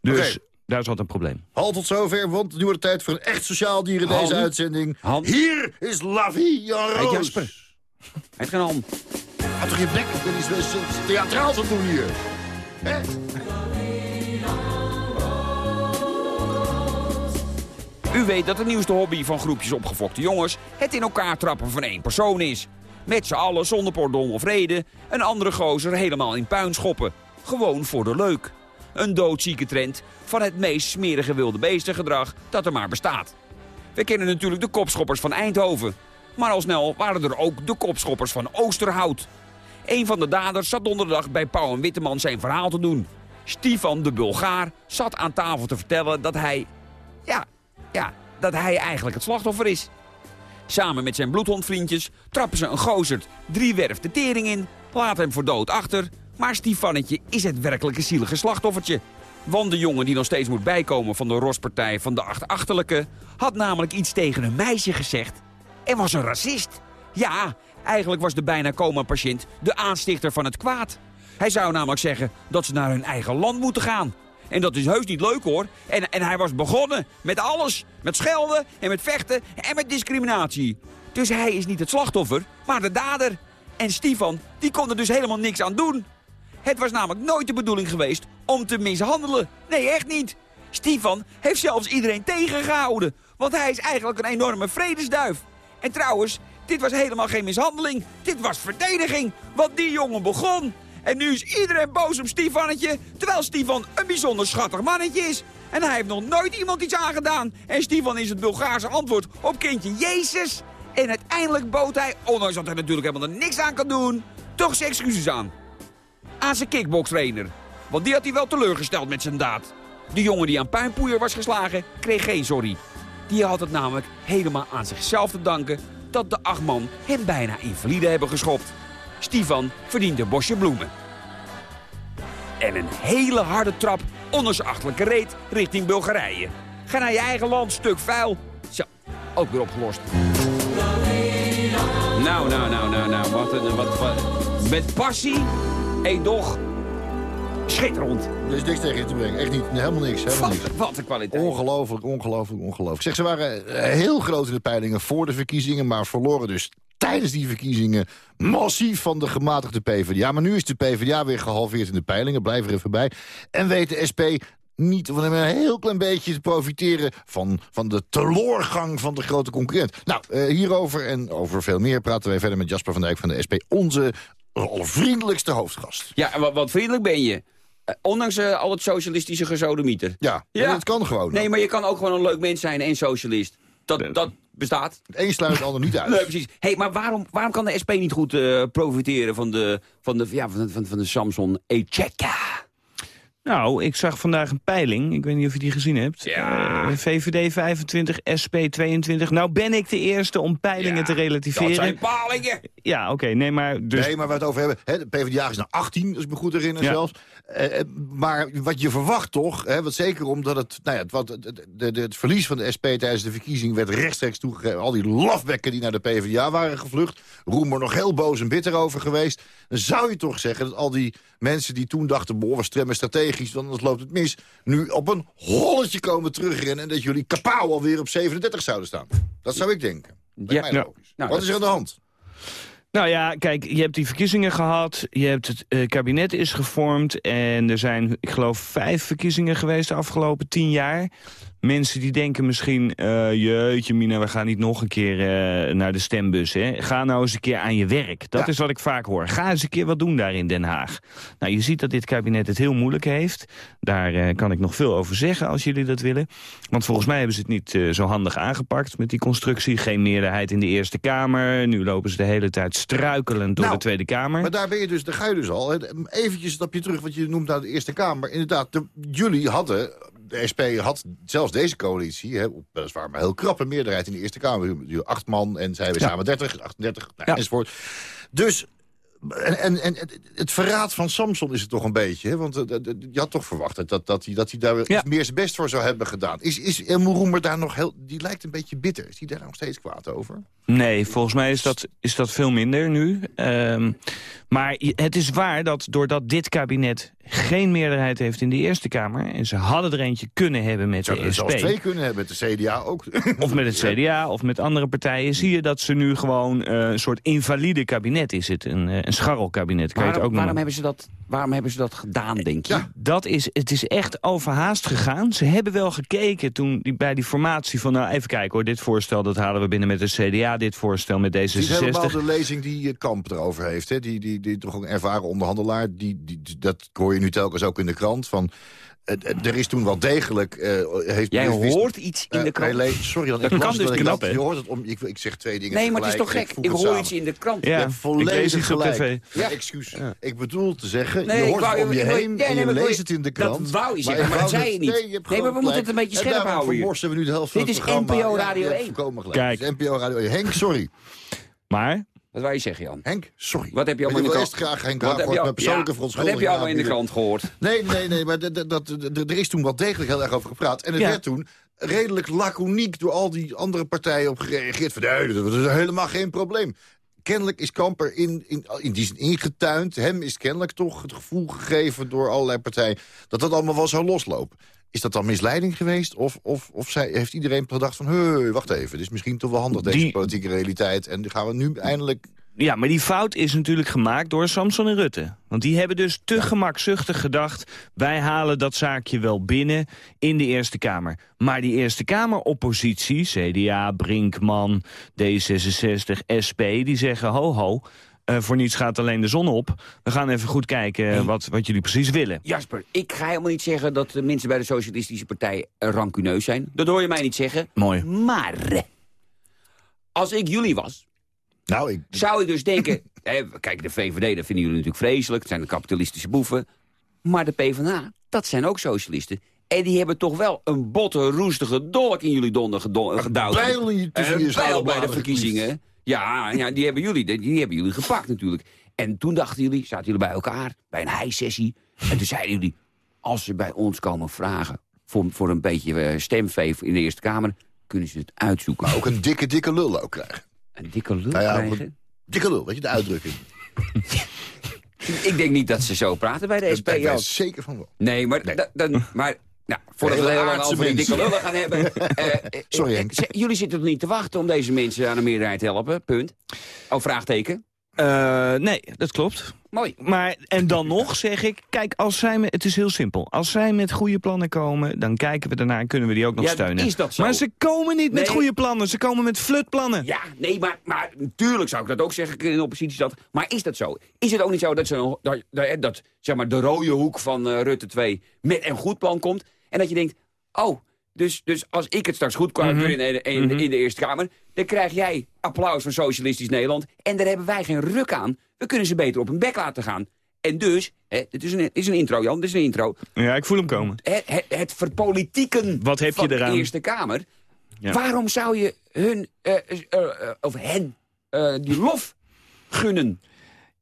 S9: Dus. Daar is wat een probleem.
S4: Halt tot zover, want nu wordt het tijd voor een echt sociaal dier in deze uitzending. Hier is Lavie Roos.
S3: Jasper. Hij heeft geen hand.
S4: Houd toch je bek, dit is best theatraal te doen hier. Hè?
S3: U weet dat de nieuwste hobby van groepjes opgefokte jongens... het in elkaar trappen van één persoon is. Met z'n allen zonder pardon of reden... een andere gozer helemaal in puin schoppen. Gewoon voor de leuk. Een doodzieke trend van het meest smerige wilde beestengedrag dat er maar bestaat. We kennen natuurlijk de kopschoppers van Eindhoven. Maar al snel waren er ook de kopschoppers van Oosterhout. Een van de daders zat donderdag bij Pauw en Witteman zijn verhaal te doen. Stefan de Bulgaar zat aan tafel te vertellen dat hij... Ja, ja, dat hij eigenlijk het slachtoffer is. Samen met zijn bloedhondvriendjes trappen ze een gozerd drie werf de tering in, laten hem voor dood achter. Maar Stefannetje is het werkelijke zielige slachtoffertje. Want de jongen die nog steeds moet bijkomen van de rospartij van de achterachterlijke... had namelijk iets tegen een meisje gezegd en was een racist. Ja, eigenlijk was de bijna coma-patiënt de aanstichter van het kwaad. Hij zou namelijk zeggen dat ze naar hun eigen land moeten gaan. En dat is heus niet leuk hoor. En, en hij was begonnen met alles. Met schelden en met vechten en met discriminatie. Dus hij is niet het slachtoffer, maar de dader. En Stefan, die kon er dus helemaal niks aan doen. Het was namelijk nooit de bedoeling geweest om te mishandelen. Nee, echt niet. Stefan heeft zelfs iedereen tegengehouden. Want hij is eigenlijk een enorme vredesduif. En trouwens, dit was helemaal geen mishandeling. Dit was verdediging. Want die jongen begon. En nu is iedereen boos op Stefannetje. Terwijl Stefan een bijzonder schattig mannetje is. En hij heeft nog nooit iemand iets aangedaan. En Stefan is het Bulgaarse antwoord op kindje Jezus. En uiteindelijk bood hij, ondanks dat hij natuurlijk helemaal er niks aan kan doen... toch zijn excuses aan. Aan zijn. Want die had hij wel teleurgesteld met zijn daad. De jongen die aan puinpoeier was geslagen, kreeg geen sorry. Die had het namelijk helemaal aan zichzelf te danken... dat de acht man hem bijna invalide hebben geschopt. Stefan verdient een bosje bloemen. En een hele harde trap onder reet richting Bulgarije. Ga naar je eigen land, stuk vuil. Zo, ook weer opgelost. Nou, nou, nou, nou, nou, wat een... Wat, wat, met passie, edoch, schitterend.
S4: Er is niks tegen in te brengen. Echt niet. Helemaal niks. Helemaal niks.
S3: wat een kwaliteit.
S4: Ongelooflijk, ongelooflijk, ongelooflijk. Zeg, ze waren eh, heel groot in de peilingen voor de verkiezingen... maar verloren dus tijdens die verkiezingen massief van de gematigde PvdA. Maar nu is de PvdA weer gehalveerd in de peilingen. Blijf er even bij. En weet de SP niet van een heel klein beetje te profiteren... van, van de teloorgang van de grote concurrent. Nou, eh, hierover en over veel meer praten wij verder met Jasper van Dijk van de SP... onze allervriendelijkste hoofdgast.
S3: Ja, en wat, wat vriendelijk ben je. Eh, ondanks eh, al het socialistische gezodemieter.
S4: Ja,
S3: Ja.
S4: dat kan gewoon.
S3: Nee, maar je kan ook gewoon een leuk mens zijn en socialist. Dat, dat bestaat.
S4: Het een sluit het ander niet uit. [LAUGHS]
S3: Nee, precies. hey, maar waarom, waarom kan de SP niet goed eh, profiteren van de, van de, ja, van de, van, van de Samsung Echeka?
S9: Nou, ik zag vandaag een peiling. Ik weet niet of je die gezien hebt.
S3: Ja.
S9: Eh, VVD 25, SP 22. Nou ben ik de eerste om peilingen te relativeren.
S3: Dat zijn palingen.
S9: Ja, oké. nee, maar dus...
S4: Nee, maar waar we het over hebben... Hè, de PvdA is naar 18, als ik me goed herinner
S9: Ja.
S4: zelfs. Eh, eh, maar wat je verwacht toch... Hè, wat zeker omdat het, nou ja, het, wat, het, de, de- het verlies van de SP tijdens de verkiezing... werd rechtstreeks toegegeven. Al die lafbekken die naar de PvdA waren gevlucht. Roemer nog heel boos en bitter over geweest. Dan zou je toch zeggen dat al die mensen die toen dachten... boh, we strategisch, want anders loopt het mis... nu op een holletje komen terugrennen... en dat jullie kapauw alweer op 37 zouden staan. Dat zou ik denken.
S3: Ja,
S4: mij
S9: ja.
S4: logisch.
S3: Nou,
S4: wat is er aan de hand?
S9: Nou ja, kijk, je hebt die verkiezingen gehad. Je hebt het eh, kabinet is gevormd. En er zijn, ik geloof, vijf verkiezingen geweest de afgelopen tien jaar. Mensen die denken misschien, eh, jeetje Mina, we gaan niet nog een keer eh, naar de stembus. Hè. Ga nou eens een keer aan je werk. Dat
S4: Ja.
S9: is wat ik vaak hoor. Ga eens een keer wat doen daar in Den Haag. Nou, je ziet dat dit kabinet het heel moeilijk heeft. Daar eh, kan ik nog veel over zeggen als jullie dat willen. Want volgens mij hebben ze het niet zo handig aangepakt met die constructie. Geen meerderheid in de Eerste Kamer. Nu lopen ze de hele tijd struikelend door
S4: Nou,
S9: de Tweede Kamer.
S4: Maar daar ben je dus, daar ga je dus al. Eventjes een stapje terug, wat je noemt naar de Eerste Kamer. Inderdaad, de- jullie hadden, de SP had zelfs deze coalitie... Hè, weliswaar maar heel krappe meerderheid in de Eerste Kamer. Acht man en zij we samen 30, 38, nou,
S9: Ja.
S4: enzovoort. Dus... En, en, en het- verraad van Samson is het toch een beetje. Hè? Want eh, je had toch verwacht dat, dat, hij, dat hij daar
S9: Ja.
S4: meer zijn best voor zou hebben gedaan. Is, is Elmo Roemer daar nog heel... Die lijkt een beetje bitter. Is hij daar nog steeds kwaad over?
S9: Nee, volgens mij is dat, is dat veel minder nu. Ehm, maar het is waar dat doordat dit kabinet geen meerderheid heeft in de Eerste Kamer... en ze hadden er eentje kunnen hebben met de SP...
S4: zelfs twee kunnen hebben, met de CDA ook. [LAUGHS]
S9: of met het CDA of met andere partijen... zie je dat ze nu gewoon eh, een soort invalide kabinet is het. Een, eh, een scharrelkabinet, kan je het ook
S3: Waarom, waarom,
S9: noemen.
S3: hebben ze dat, waarom hebben ze dat gedaan, denk je?
S4: Ja.
S9: Dat is, het is echt overhaast gegaan. Ze hebben wel gekeken toen die, bij die formatie van... nou, even kijken hoor, dit voorstel dat halen we binnen met de CDA... dit voorstel met
S4: Het is helemaal
S9: D66.
S4: de lezing die eh, Kamp erover heeft. Hè? Die, die, die toch een ervaren onderhandelaar. Die, die, dat hoor je nu telkens ook in de krant. Van, eh, eh, er is toen wel degelijk... eh, heeft
S3: Jij hoort iets in
S4: eh,
S3: de krant.
S4: hij le- sorry, dan,
S9: Dat
S4: ik
S9: kan dus
S4: dat ik
S9: knap,
S4: dat-
S9: hè?
S4: Je hoort het om... Ik, ik zeg twee dingen
S3: nee, maar het is toch gek? Ik hoor
S4: samen.
S3: iets in de krant.
S4: Je
S9: Ja, ik
S4: volledig
S9: op
S4: gelijk.
S9: tv.
S4: Ja, excuus. Ik bedoel te zeggen,
S3: Nee,
S4: je hoort
S3: wou-
S4: het om je heen
S3: ja,
S4: en
S3: nee,
S4: je leest het in de
S3: dat
S4: krant.
S3: wou je zeggen,
S4: je
S3: maar dat zei je niet.
S4: Nee, je
S3: maar we moeten het een beetje scherp houden hier.
S4: we nu de helft van
S3: Dit
S4: het
S3: is
S4: programma.
S3: NPO
S4: Ja,
S3: Radio
S4: je hebt
S3: 1.
S4: volkomen gelijk.
S9: Kijk.
S4: Dit is NPO Radio 1. Henk, sorry.
S9: Maar
S3: Wat wou je zeggen, Jan?
S4: Henk, sorry.
S3: Wat heb je allemaal in de
S4: wil
S3: krant?
S4: eerst graag Henk
S3: Wat heb je,
S4: met persoonlijke
S3: ja, wat
S4: verontschuldiging
S3: heb je allemaal in de krant gehoord?
S4: Nee, nee, nee, maar dat, dat, dat- dat- er is toen wel degelijk heel erg over gepraat. En het
S9: Ja.
S4: werd toen redelijk laconiek door al die andere partijen op gereageerd. Van, nee, dat is helemaal geen probleem. Kennelijk is Kamper in, in, in die zin ingetuind. Hem is kennelijk toch het gevoel gegeven door allerlei partijen... dat dat allemaal wel zou loslopen. Is dat dan misleiding geweest? Of, of, of zij, heeft iedereen gedacht van... Hé, wacht even, dit is misschien toch wel handig, deze
S9: Die-
S4: politieke realiteit. En gaan we nu eindelijk
S9: Ja, maar die fout is natuurlijk gemaakt door Samson en Rutte. Want die hebben dus te gemakzuchtig gedacht... wij halen dat zaakje wel binnen in de Eerste Kamer. Maar die Eerste Kamer-oppositie, CDA, Brinkman, D66, SP... die zeggen, ho ho, eh, voor niets gaat alleen de zon op. We gaan even goed kijken eh, wat, wat jullie precies willen.
S3: Jasper, ik ga helemaal niet zeggen dat de mensen bij de Socialistische Partij eh, rancuneus zijn. Dat hoor je mij niet zeggen.
S9: Mooi.
S3: Maar, als ik jullie was,
S4: Nou, ik...
S3: zou ik dus denken... hè, [LAUGHS] kijk, de VVD, dat vinden jullie natuurlijk vreselijk. Het zijn de kapitalistische boeven. Maar de PvdA, dat zijn ook socialisten. En die hebben toch wel een botte, roestige dolk in jullie donder gedo- gedouwd. Een bij de verkiezingen. Ja, ja die, hebben jullie, die, die hebben jullie gepakt natuurlijk. En toen dachten jullie, zaten jullie bij elkaar, bij een high-sessie. En toen zeiden jullie, als ze bij ons komen vragen... voor, voor een beetje eh, stemveef in de Eerste Kamer... kunnen ze het uitzoeken.
S4: Maar ook een dikke, dikke lul ook krijgen.
S3: Een dikke lul
S4: Nou ja,
S3: krijgen.
S4: Dikke lul, weet je, de uitdrukking. [LAUGHS]
S3: Ik denk niet dat ze zo praten bij de SP.
S4: Daar ben zeker van wel.
S3: Nee, maar, da- dan, maar nou, voordat we heel lang over die dikke lullen gaan hebben... [LAUGHS] eh, eh,
S4: Sorry,
S3: eh,
S4: Henk.
S3: jullie zitten toch niet te wachten om deze mensen aan de meerderheid te helpen? Punt. Oh, vraagteken.
S9: Eh, nee, dat klopt.
S3: Mooi.
S9: Maar, en dan [LAUGHS] nog zeg ik, kijk, als zij met, het is heel simpel. Als zij met goede plannen komen, dan kijken we daarna en kunnen we die ook nog
S3: Ja,
S9: steunen.
S3: is dat zo?
S9: Maar ze komen niet met goede plannen, ze komen met flutplannen.
S3: Ja, nee, maar, maar natuurlijk zou ik dat ook zeggen ik in de oppositie zat. Maar is dat zo? Is het ook niet zo dat, ze, dat, dat, dat zeg maar, de rode hoek van eh, Rutte 2 met een goed plan komt... en dat je denkt, oh, dus, dus als ik het straks goed kan
S9: Mhm.
S3: in, in, in, in de Eerste Kamer... dan krijg jij applaus van Socialistisch Nederland... en daar hebben wij geen ruk aan. We kunnen ze beter op hun bek laten gaan. En dus, hè, dit is een, is een intro, Jan, dit is een intro...
S9: Ja, ik voel hem komen.
S3: het, het, het verpolitieken
S9: Wat heb je
S3: van
S9: eraan?
S3: de Eerste Kamer.
S9: Ja.
S3: Waarom zou je hun, eh, eh, eh, of hen, die lof gunnen?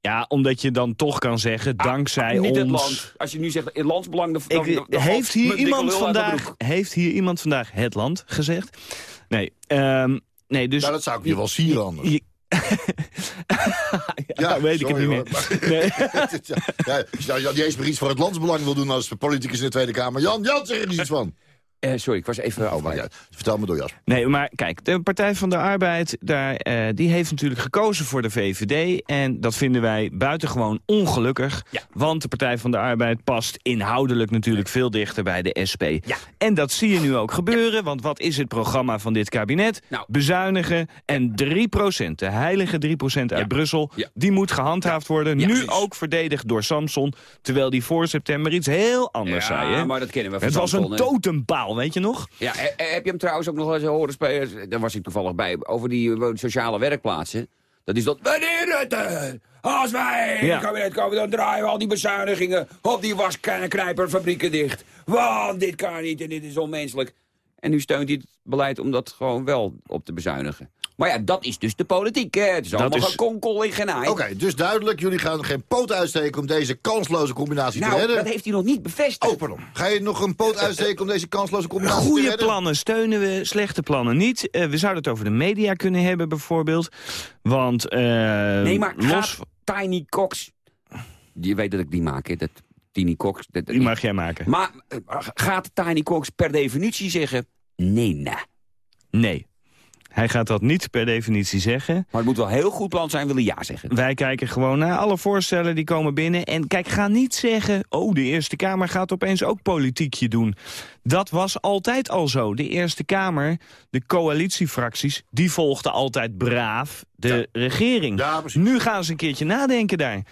S9: Ja, omdat je dan toch kan zeggen, dankzij
S3: Ah, niet
S9: ons...
S3: het land. Als je nu zegt in landsbelang... De, dan-
S9: Ik,
S3: dan- dan
S9: heeft, hier iemand
S3: de
S9: vandaag, heeft hier iemand vandaag het land gezegd? Nee, ehm, nee dus...
S4: Nou, dat zou ik je wel sieren anders.
S9: je- [LAUGHS] ja, weet ik het niet
S4: hoor,
S9: meer.
S4: maar-
S9: Nee. [LAUGHS]
S4: ja, als je nou niet eens meer iets voor het landsbelang wil doen als politicus in de Tweede Kamer. Jan, Jan, zeg er eens iets van.
S3: Eh, sorry, ik was even...
S4: Oh, maar ja, vertel me door, Jas.
S9: Nee, maar kijk, de Partij van de Arbeid, daar, eh, die heeft natuurlijk gekozen voor de VVD. En dat vinden wij buitengewoon ongelukkig.
S3: Ja.
S9: Want de Partij van de Arbeid past inhoudelijk natuurlijk veel dichter bij de SP.
S3: Ja.
S9: En dat zie je nu ook gebeuren, want wat is het programma van dit kabinet?
S3: Nou.
S9: Bezuinigen en 3%, de heilige 3% uit
S3: Ja.
S9: Brussel,
S3: Ja.
S9: die moet gehandhaafd worden.
S3: Ja,
S9: nu
S3: precies.
S9: ook verdedigd door Samson, terwijl die voor september iets heel anders zei. Hè?
S3: Ja, maar dat kennen we van
S9: Het was een
S3: hè.
S9: Weet je nog?
S3: Ja, he- he- heb je hem trouwens ook nog eens horen spelen? Daar was ik toevallig bij. Over die eh, sociale werkplaatsen. Dat is dat... Meneer Rutte, als wij in
S9: Ja.
S3: het kabinet komen... dan draaien we al die bezuinigingen op die wasknijperfabrieken dicht. Want dit kan niet en dit is onmenselijk. En nu steunt hij het beleid om dat gewoon wel op te bezuinigen. Maar ja, dat is dus de politiek. Hè. Het is allemaal
S9: is-
S3: gekonkel en genaai.
S4: Oké, dus duidelijk, jullie gaan geen poot uitsteken om deze kansloze combinatie te
S3: nou,
S4: redden.
S3: dat heeft hij nog niet bevestigd.
S4: Oh, pardon. Ga je nog een poot uitsteken om deze kansloze combinatie te
S9: Goede
S4: redden?
S9: plannen steunen we, slechte plannen niet. Eh, we zouden het over de media kunnen hebben bijvoorbeeld. Want eh,
S3: Nee, maar
S9: los...
S3: gaat Tiny Cox... Je weet dat ik die maak, hè? Dat Tiny Cox... Dat,
S9: Die mag jij maken.
S3: Maar eh, gaat Tiny Cox per definitie zeggen... Nee, nee.
S9: Nee. Hij gaat dat niet per definitie zeggen.
S3: Maar het moet wel heel goed plan zijn, willen ja zeggen.
S9: Wij kijken gewoon naar alle voorstellen die komen binnen. En kijk, ga niet zeggen... oh, de Eerste Kamer gaat opeens ook politiekje doen. Dat was altijd al zo. De Eerste Kamer, de coalitiefracties... die volgden altijd braaf de regering.
S4: Ja,
S9: nu gaan ze een keertje nadenken daar.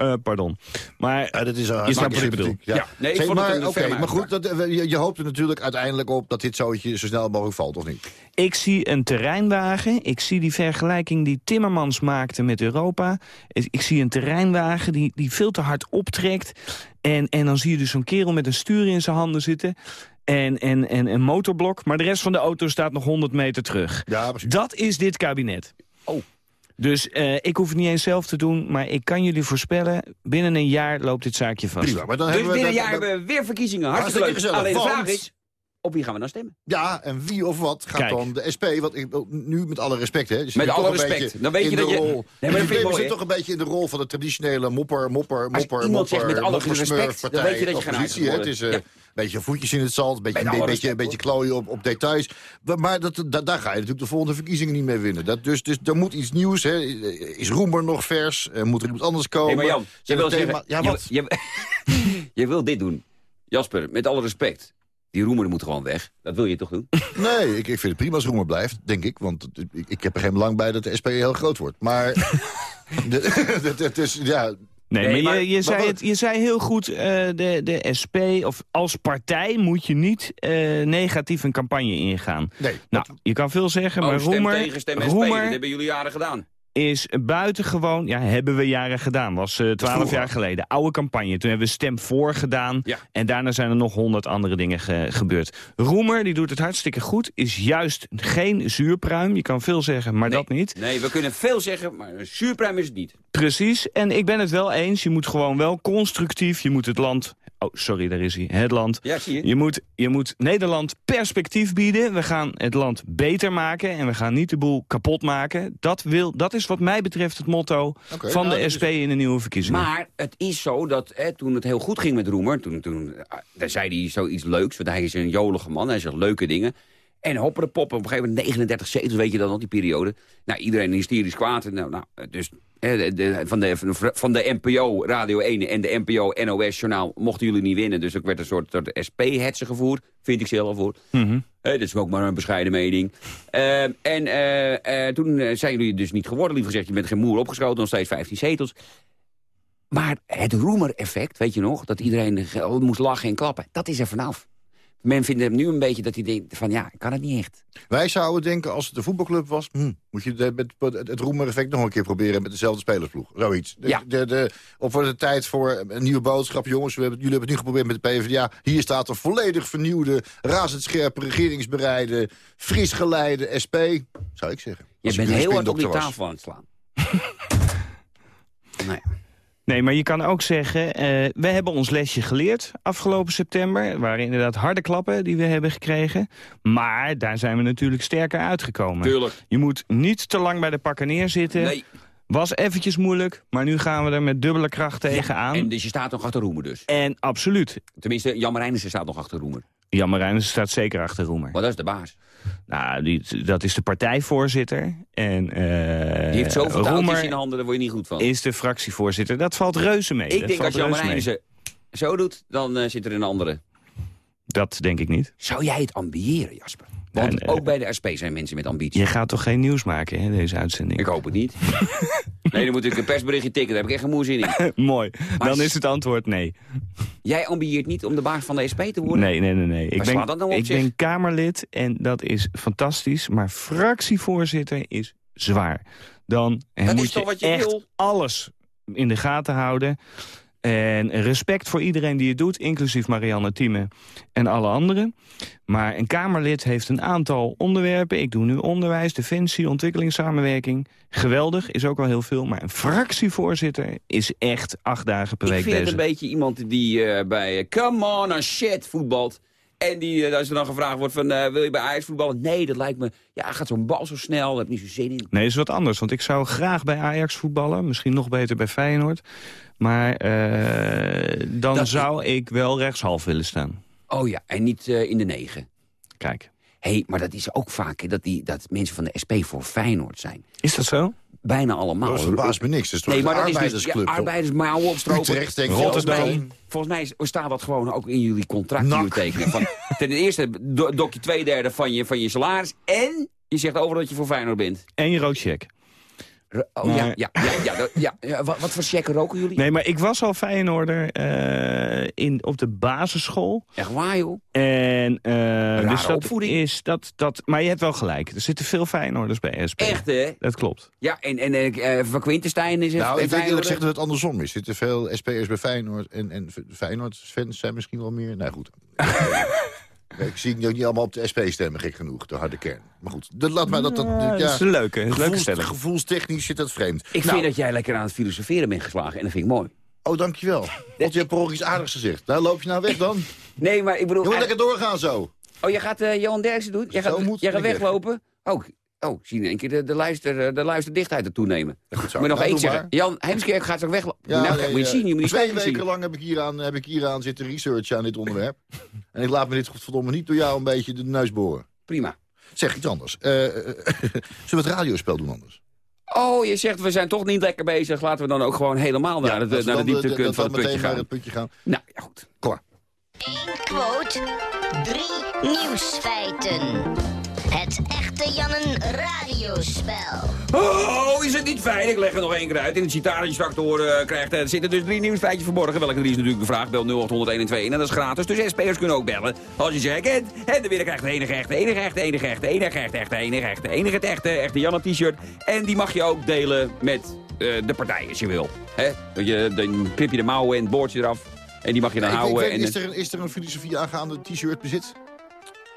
S9: Eh, pardon. Maar
S4: Ja, dat is uh,
S9: Je snapt wat ik bedoel.
S4: Ja.
S3: Ja, nee, ik
S4: Zeg,
S3: vond het
S4: maar, maar goed, dat, eh, je, je hoopt er natuurlijk uiteindelijk op dat dit zootje zo snel mogelijk valt, of niet?
S9: Ik zie een terreinwagen. Ik zie die vergelijking die Timmermans maakte met Europa. Ik ik zie een terreinwagen die, die veel te hard optrekt. En, en dan zie je dus zo'n kerel met een stuur in zijn handen zitten. En, en, en een motorblok. Maar de rest van de auto staat nog 100 meter terug.
S4: Ja, precies.
S9: Dat is dit kabinet. Dus eh, ik hoef het niet eens zelf te doen. Maar ik kan jullie voorspellen, binnen een jaar loopt dit zaakje vast.
S4: Prima, maar dan
S3: Dus
S4: hebben we...
S3: binnen een jaar hebben we weer verkiezingen. Hartstikke
S4: Hartstikke
S3: leuk.
S4: gezellig,
S3: Alleen de vraag is... Op wie gaan we dan stemmen?
S4: Ja, en wie of wat gaat
S9: Kijk.
S4: dan de SP? Want ik, wil nu met alle respect, hè. Dus
S3: Met
S4: je
S3: alle respect. Dan weet je dat
S4: de
S3: je-
S4: Rol,
S3: Nee, maar dat
S4: je zit toch een beetje in de rol van de traditionele mopper, mopper,
S3: Als
S4: mopper,
S3: iemand zegt met alle respect, dan weet je dat je
S4: oppositie, hè. Het is
S3: Ja.
S4: een beetje voetjes in het zand, een beetje,
S3: Met
S4: een
S3: alle
S4: beetje, een
S3: respect,
S4: beetje klooien op, op details. Maar, maar dat, dat, daar ga je natuurlijk de volgende verkiezingen niet mee winnen. Dat, dus, dus er moet iets nieuws, hè. Is Roemer nog vers? Eh, Moet er iemand anders komen?
S3: Nee, maar Jan, je wil
S4: thema-
S3: zeggen...
S4: Ja,
S3: je-
S4: wat?
S3: Je, [LAUGHS] je wil dit doen. Jasper, met alle respect. Die roemer moet gewoon weg. Dat wil je toch doen? [LAUGHS]
S4: Nee, ik, ik vind het prima als Roemer blijft, denk ik. Want ik, ik heb er geen belang bij dat de SP heel groot wordt. Maar... [LAUGHS] [LAUGHS] het- het is, ja,
S9: Nee,
S3: Nee,
S9: maar,
S3: maar-
S9: je, je,
S4: maar
S9: zei het, je zei heel goed, eh, de, de SP, of als partij moet je niet eh, negatief een campagne ingaan.
S4: nee.
S9: Nou, je kan veel zeggen, maar
S3: oh, stem
S9: Roemer,
S3: tegen, stem SP. Dat
S9: Roemer
S3: hebben jullie jaren gedaan.
S9: Is buitengewoon... Ja, hebben we jaren gedaan. Was eh, twaalf
S4: vroeger.
S9: jaar geleden. Oude campagne. Toen hebben we Stem voor gedaan.
S3: Ja.
S9: En daarna zijn er nog honderd andere dingen ge- gebeurd. Roemer, die doet het hartstikke goed. Is juist geen zuurpruim. Je kan veel zeggen, maar
S3: Nee.
S9: dat niet.
S3: Nee, we kunnen veel zeggen, maar een zuurpruim is het niet.
S9: Precies. En ik ben het wel eens. Je moet gewoon wel constructief. Je moet het land... Oh, sorry, daar is hij. Het land.
S3: Ja, zie je.
S9: Je moet, je moet Nederland perspectief bieden. We gaan het land beter maken en we gaan niet de boel kapot maken. Dat, wil, dat is wat mij betreft het motto van
S4: nou,
S9: de
S4: dat
S9: SP in de nieuwe verkiezingen.
S3: Maar het is zo dat hè, toen het heel goed ging met Roemer... toen, toen eh, daar zei hij zoiets leuks, want hij is een jolige man. Hij zegt leuke dingen. En hopperde poppen, op een gegeven moment 39 zetels, weet je dan nog, die periode. Nou, iedereen hysterisch kwaad. Nou, nou, dus hè, de, de- van, de, van de NPO Radio 1 en de NPO NOS Journaal mochten jullie niet winnen. Dus er werd een soort, soort SP-hetsen gevoerd, vind ik zelf voor.
S9: Mhm.
S3: Dat is ook maar een bescheiden mening. Eh, en eh, eh, toen zijn jullie dus niet geworden. Liever gezegd, je bent geen moer opgeschoten, nog steeds 15 zetels. Maar het roemer-effect, weet je nog? Dat iedereen moest lachen en klappen. Dat is er vanaf. Men vindt hem nu een beetje dat hij denkt van ja, ik kan het niet echt.
S4: Wij zouden denken, als het een voetbalclub was... hm, moet je de, met, het, het Roemer-effect nog een keer proberen... met dezelfde spelersploeg. Zoiets. De,
S3: Ja.
S4: de, de, of wordt het tijd voor een nieuwe boodschap. Jongens, we hebben, jullie hebben het nu geprobeerd met de PvdA. Hier staat een volledig vernieuwde, razendscherpe, regeringsbereide... fris geleide SP, zou ik zeggen.
S3: Je bent heel hard op die
S4: was.
S3: tafel aan het slaan. [LAUGHS] nou ja.
S9: Nee, maar je kan ook zeggen, eh, we hebben ons lesje geleerd afgelopen september. Er waren inderdaad harde klappen die we hebben gekregen. Maar daar zijn we natuurlijk sterker uitgekomen.
S3: Tuurlijk.
S9: Je moet niet te lang bij de pakken neerzitten.
S3: Nee.
S9: Was eventjes moeilijk, maar nu gaan we er met dubbele kracht tegenaan.
S3: En dus je staat nog achter Roemer dus.
S9: En absoluut.
S3: Tenminste, Jan Marijnissen staat nog achter Roemer.
S9: Jan Marijnissen staat zeker achter Roemer.
S3: Maar dat is de baas.
S9: Nou, die, dat is de partijvoorzitter. En, eh
S3: Die heeft zoveel
S9: Roemer
S3: in de handen, daar word je niet goed van.
S9: is de fractievoorzitter. Dat valt reuze mee.
S3: ik
S9: dat
S3: denk als Jan
S9: reuze mee.
S3: Marijnissen zo doet, dan eh, zit er een andere.
S9: Dat denk ik niet.
S3: Zou jij het ambiëren, Jasper? Want ook bij de SP zijn mensen met ambitie.
S9: Je gaat toch geen nieuws maken, hè, deze uitzending?
S3: Ik hoop het niet. [LAUGHS] nee, dan moet ik een persberichtje tikken. Daar heb ik echt geen moe zin in. [LAUGHS]
S9: Mooi.
S3: Maar
S9: Dan is het antwoord nee.
S3: Jij ambieert niet om de baas van de SP te worden?
S9: Nee, nee, nee. nee. Ik, ben,
S3: dat nou op,
S9: ik
S3: zeg?
S9: ben Kamerlid en dat is fantastisch. Maar fractievoorzitter is zwaar. Dan
S3: Dat is
S9: moet
S3: toch
S9: je
S3: wat je
S9: echt
S3: wil?
S9: alles in de gaten houden. En respect voor iedereen die het doet, inclusief Marianne Thieme en alle anderen. Maar een Kamerlid heeft een aantal onderwerpen. Ik doe nu onderwijs, defensie, ontwikkelingssamenwerking. Geweldig, is ook wel heel veel. Maar een fractievoorzitter is echt acht dagen per
S3: Ik
S9: week
S3: vind het
S9: bezig.
S3: een beetje iemand die eh, bij eh, Come on a shit voetbalt. En die, eh, als er dan gevraagd wordt van, wil je bij Ajax voetballen? Nee, dat lijkt me, ja, gaat zo'n bal zo snel, daar heb ik niet zo zin in.
S9: Nee, is wat anders. Want ik zou graag bij Ajax voetballen. Misschien nog beter bij Feyenoord. Maar eh, dan
S3: Dat-
S9: zou ik wel rechtshalf willen staan.
S3: Oh ja, en niet eh, in de negen.
S9: Kijk.
S3: Hé, hey, maar dat is ook vaak, hè, dat, die, dat mensen van de SP voor Feyenoord zijn.
S9: Is dat zo?
S3: Bijna allemaal.
S4: Dat verbaast me niks. Dat is toch
S3: Nee, maar dat is dus
S4: arbeidersclub.
S3: ja,
S4: toch?
S3: arbeidersmouwen opstropen.
S4: Utrecht, denk ik.
S3: volgens, mij,
S4: Rotterdam.
S3: volgens mij is- staat dat gewoon ook in jullie contract die tekenen. Van, ten eerste do- dok je twee derde van je, van je salaris. En je zegt overal dat je voor Feyenoord bent.
S9: En je rood check.
S3: Oh
S9: Maar-
S3: ja, ja, ja, ja, ja, ja. Wat, wat voor checken roken jullie?
S9: Nee, maar ik was al Feyenoorder eh, in, op de basisschool.
S3: Echt waar, joh.
S9: En eh, dus dat
S3: opvoeding.
S9: is dat, dat. Maar je hebt wel gelijk. Er zitten veel Feyenoorders bij SP.
S3: Echt, hè?
S9: Dat klopt.
S3: Ja, en, en eh, Van Quintenstein is het.
S4: Nou, ik denk eerlijk gezegd dat het andersom is. Er zitten veel SP'ers bij Feyenoord. En, en Feyenoord-fans zijn misschien wel meer... Nou goed. [LAUGHS] ik zie ook niet allemaal op de SP stemmen, gek genoeg. De harde kern. Maar goed, dat, laat maar dat... dat
S9: Ja, dat is een leuke, een
S4: gevoels-
S9: stelling.
S4: Gevoelstechnisch zit dat vreemd.
S3: Ik
S4: Nou,
S3: vind dat jij lekker aan het filosoferen bent geslagen. En dat vind ik mooi.
S4: Oh, dankjewel. Want je hebt per ongeluk iets aardigs gezegd. Nou, loop je nou weg dan? [LAUGHS]
S3: Nee, maar ik bedoel...
S4: Je moet
S3: eigenlijk-
S4: lekker doorgaan zo.
S3: Oh, jij gaat eh, Johan Derksen doen? Jij
S4: Zo
S3: gaat,
S4: moet
S3: jij gaat
S4: het
S3: weglopen? Oh, oh, zie je in één keer de, de, luister, eh, de luisterdichtheid er toenemen.
S4: Goed.
S3: Maar nog
S4: Nou,
S3: één
S4: doe
S3: zeggen.
S4: maar.
S3: Jan Heemskerk gaat zo weglopen.
S4: Ja,
S3: nou,
S4: nee,
S3: moet je
S4: eh,
S3: zien, je moet
S4: Twee
S3: spijker
S4: weken
S3: zien.
S4: lang heb ik, hieraan, heb ik hieraan zitten researchen aan dit onderwerp. [LAUGHS] en ik laat me dit godverdomme niet door jou een beetje de neus boren.
S3: Prima.
S4: Zeg iets anders. Eh, [LAUGHS] zullen we het radiospel doen anders?
S3: Oh, je zegt we zijn toch niet lekker bezig. Laten we dan ook gewoon helemaal naar, de, naar de van het puntje
S4: meteen naar
S3: gaan.
S4: het puntje gaan.
S3: Nou, ja goed.
S4: Kom maar.
S7: Quote, drie nieuwsfeiten. Het echte Jannen radiospel.
S3: Oh, is het niet fijn? Ik leg er nog één keer uit. In het citaat dat je straks te horen eh, krijgt, eh, er zitten dus drie nieuwsfeitjes verborgen. Welke drie is natuurlijk de vraag. Bel 0800 en dat is gratis. Dus SP'ers kunnen ook bellen. Als je ze herkent. En de winnaar krijgt de enige echte, enige echte, enige echte, enige echte, echte, enige echte, enige het echte, echte Janne t-shirt. En die mag je ook delen met eh, de partij als je wil. Hè? Je, dan knip je de mouwen en het boordje eraf. En die mag je dan
S4: Ik- ik
S3: houden.
S4: weet-
S3: en
S4: is, er een, is er een filosofie aangaande t-shirt bezit?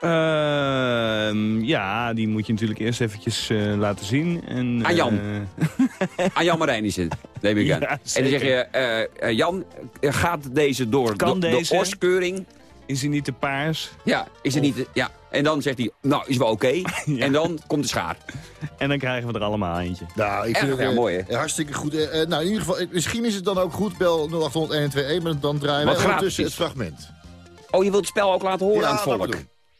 S9: Ehm, ja, die moet je natuurlijk eerst eventjes eh, laten zien. En,
S3: Aan Jan.
S9: eh, [LAUGHS]
S3: Aan Jan Marijnissen, neem ik [LAUGHS]
S9: Ja,
S3: aan. en dan zeg je, eh, Jan, gaat deze door
S9: Kan
S3: de,
S9: deze?
S3: de oorskeuring?
S9: is hij niet te paars?
S3: Ja, is het niet... Ja. En dan zegt hij, nou, is wel oké. [LAUGHS]
S9: Ja.
S3: En dan komt de schaar.
S9: En dan krijgen we er allemaal eentje.
S4: Nou, ik vind het
S3: ja,
S4: eh,
S3: mooi, hè?
S4: hartstikke goed. Nou, in ieder geval, misschien is het dan ook goed. Bel 0800 maar dan draaien ondertussen
S3: is.
S4: het fragment.
S3: Oh, je wilt het spel ook laten horen
S4: Ja,
S3: aan het
S4: we
S3: volk?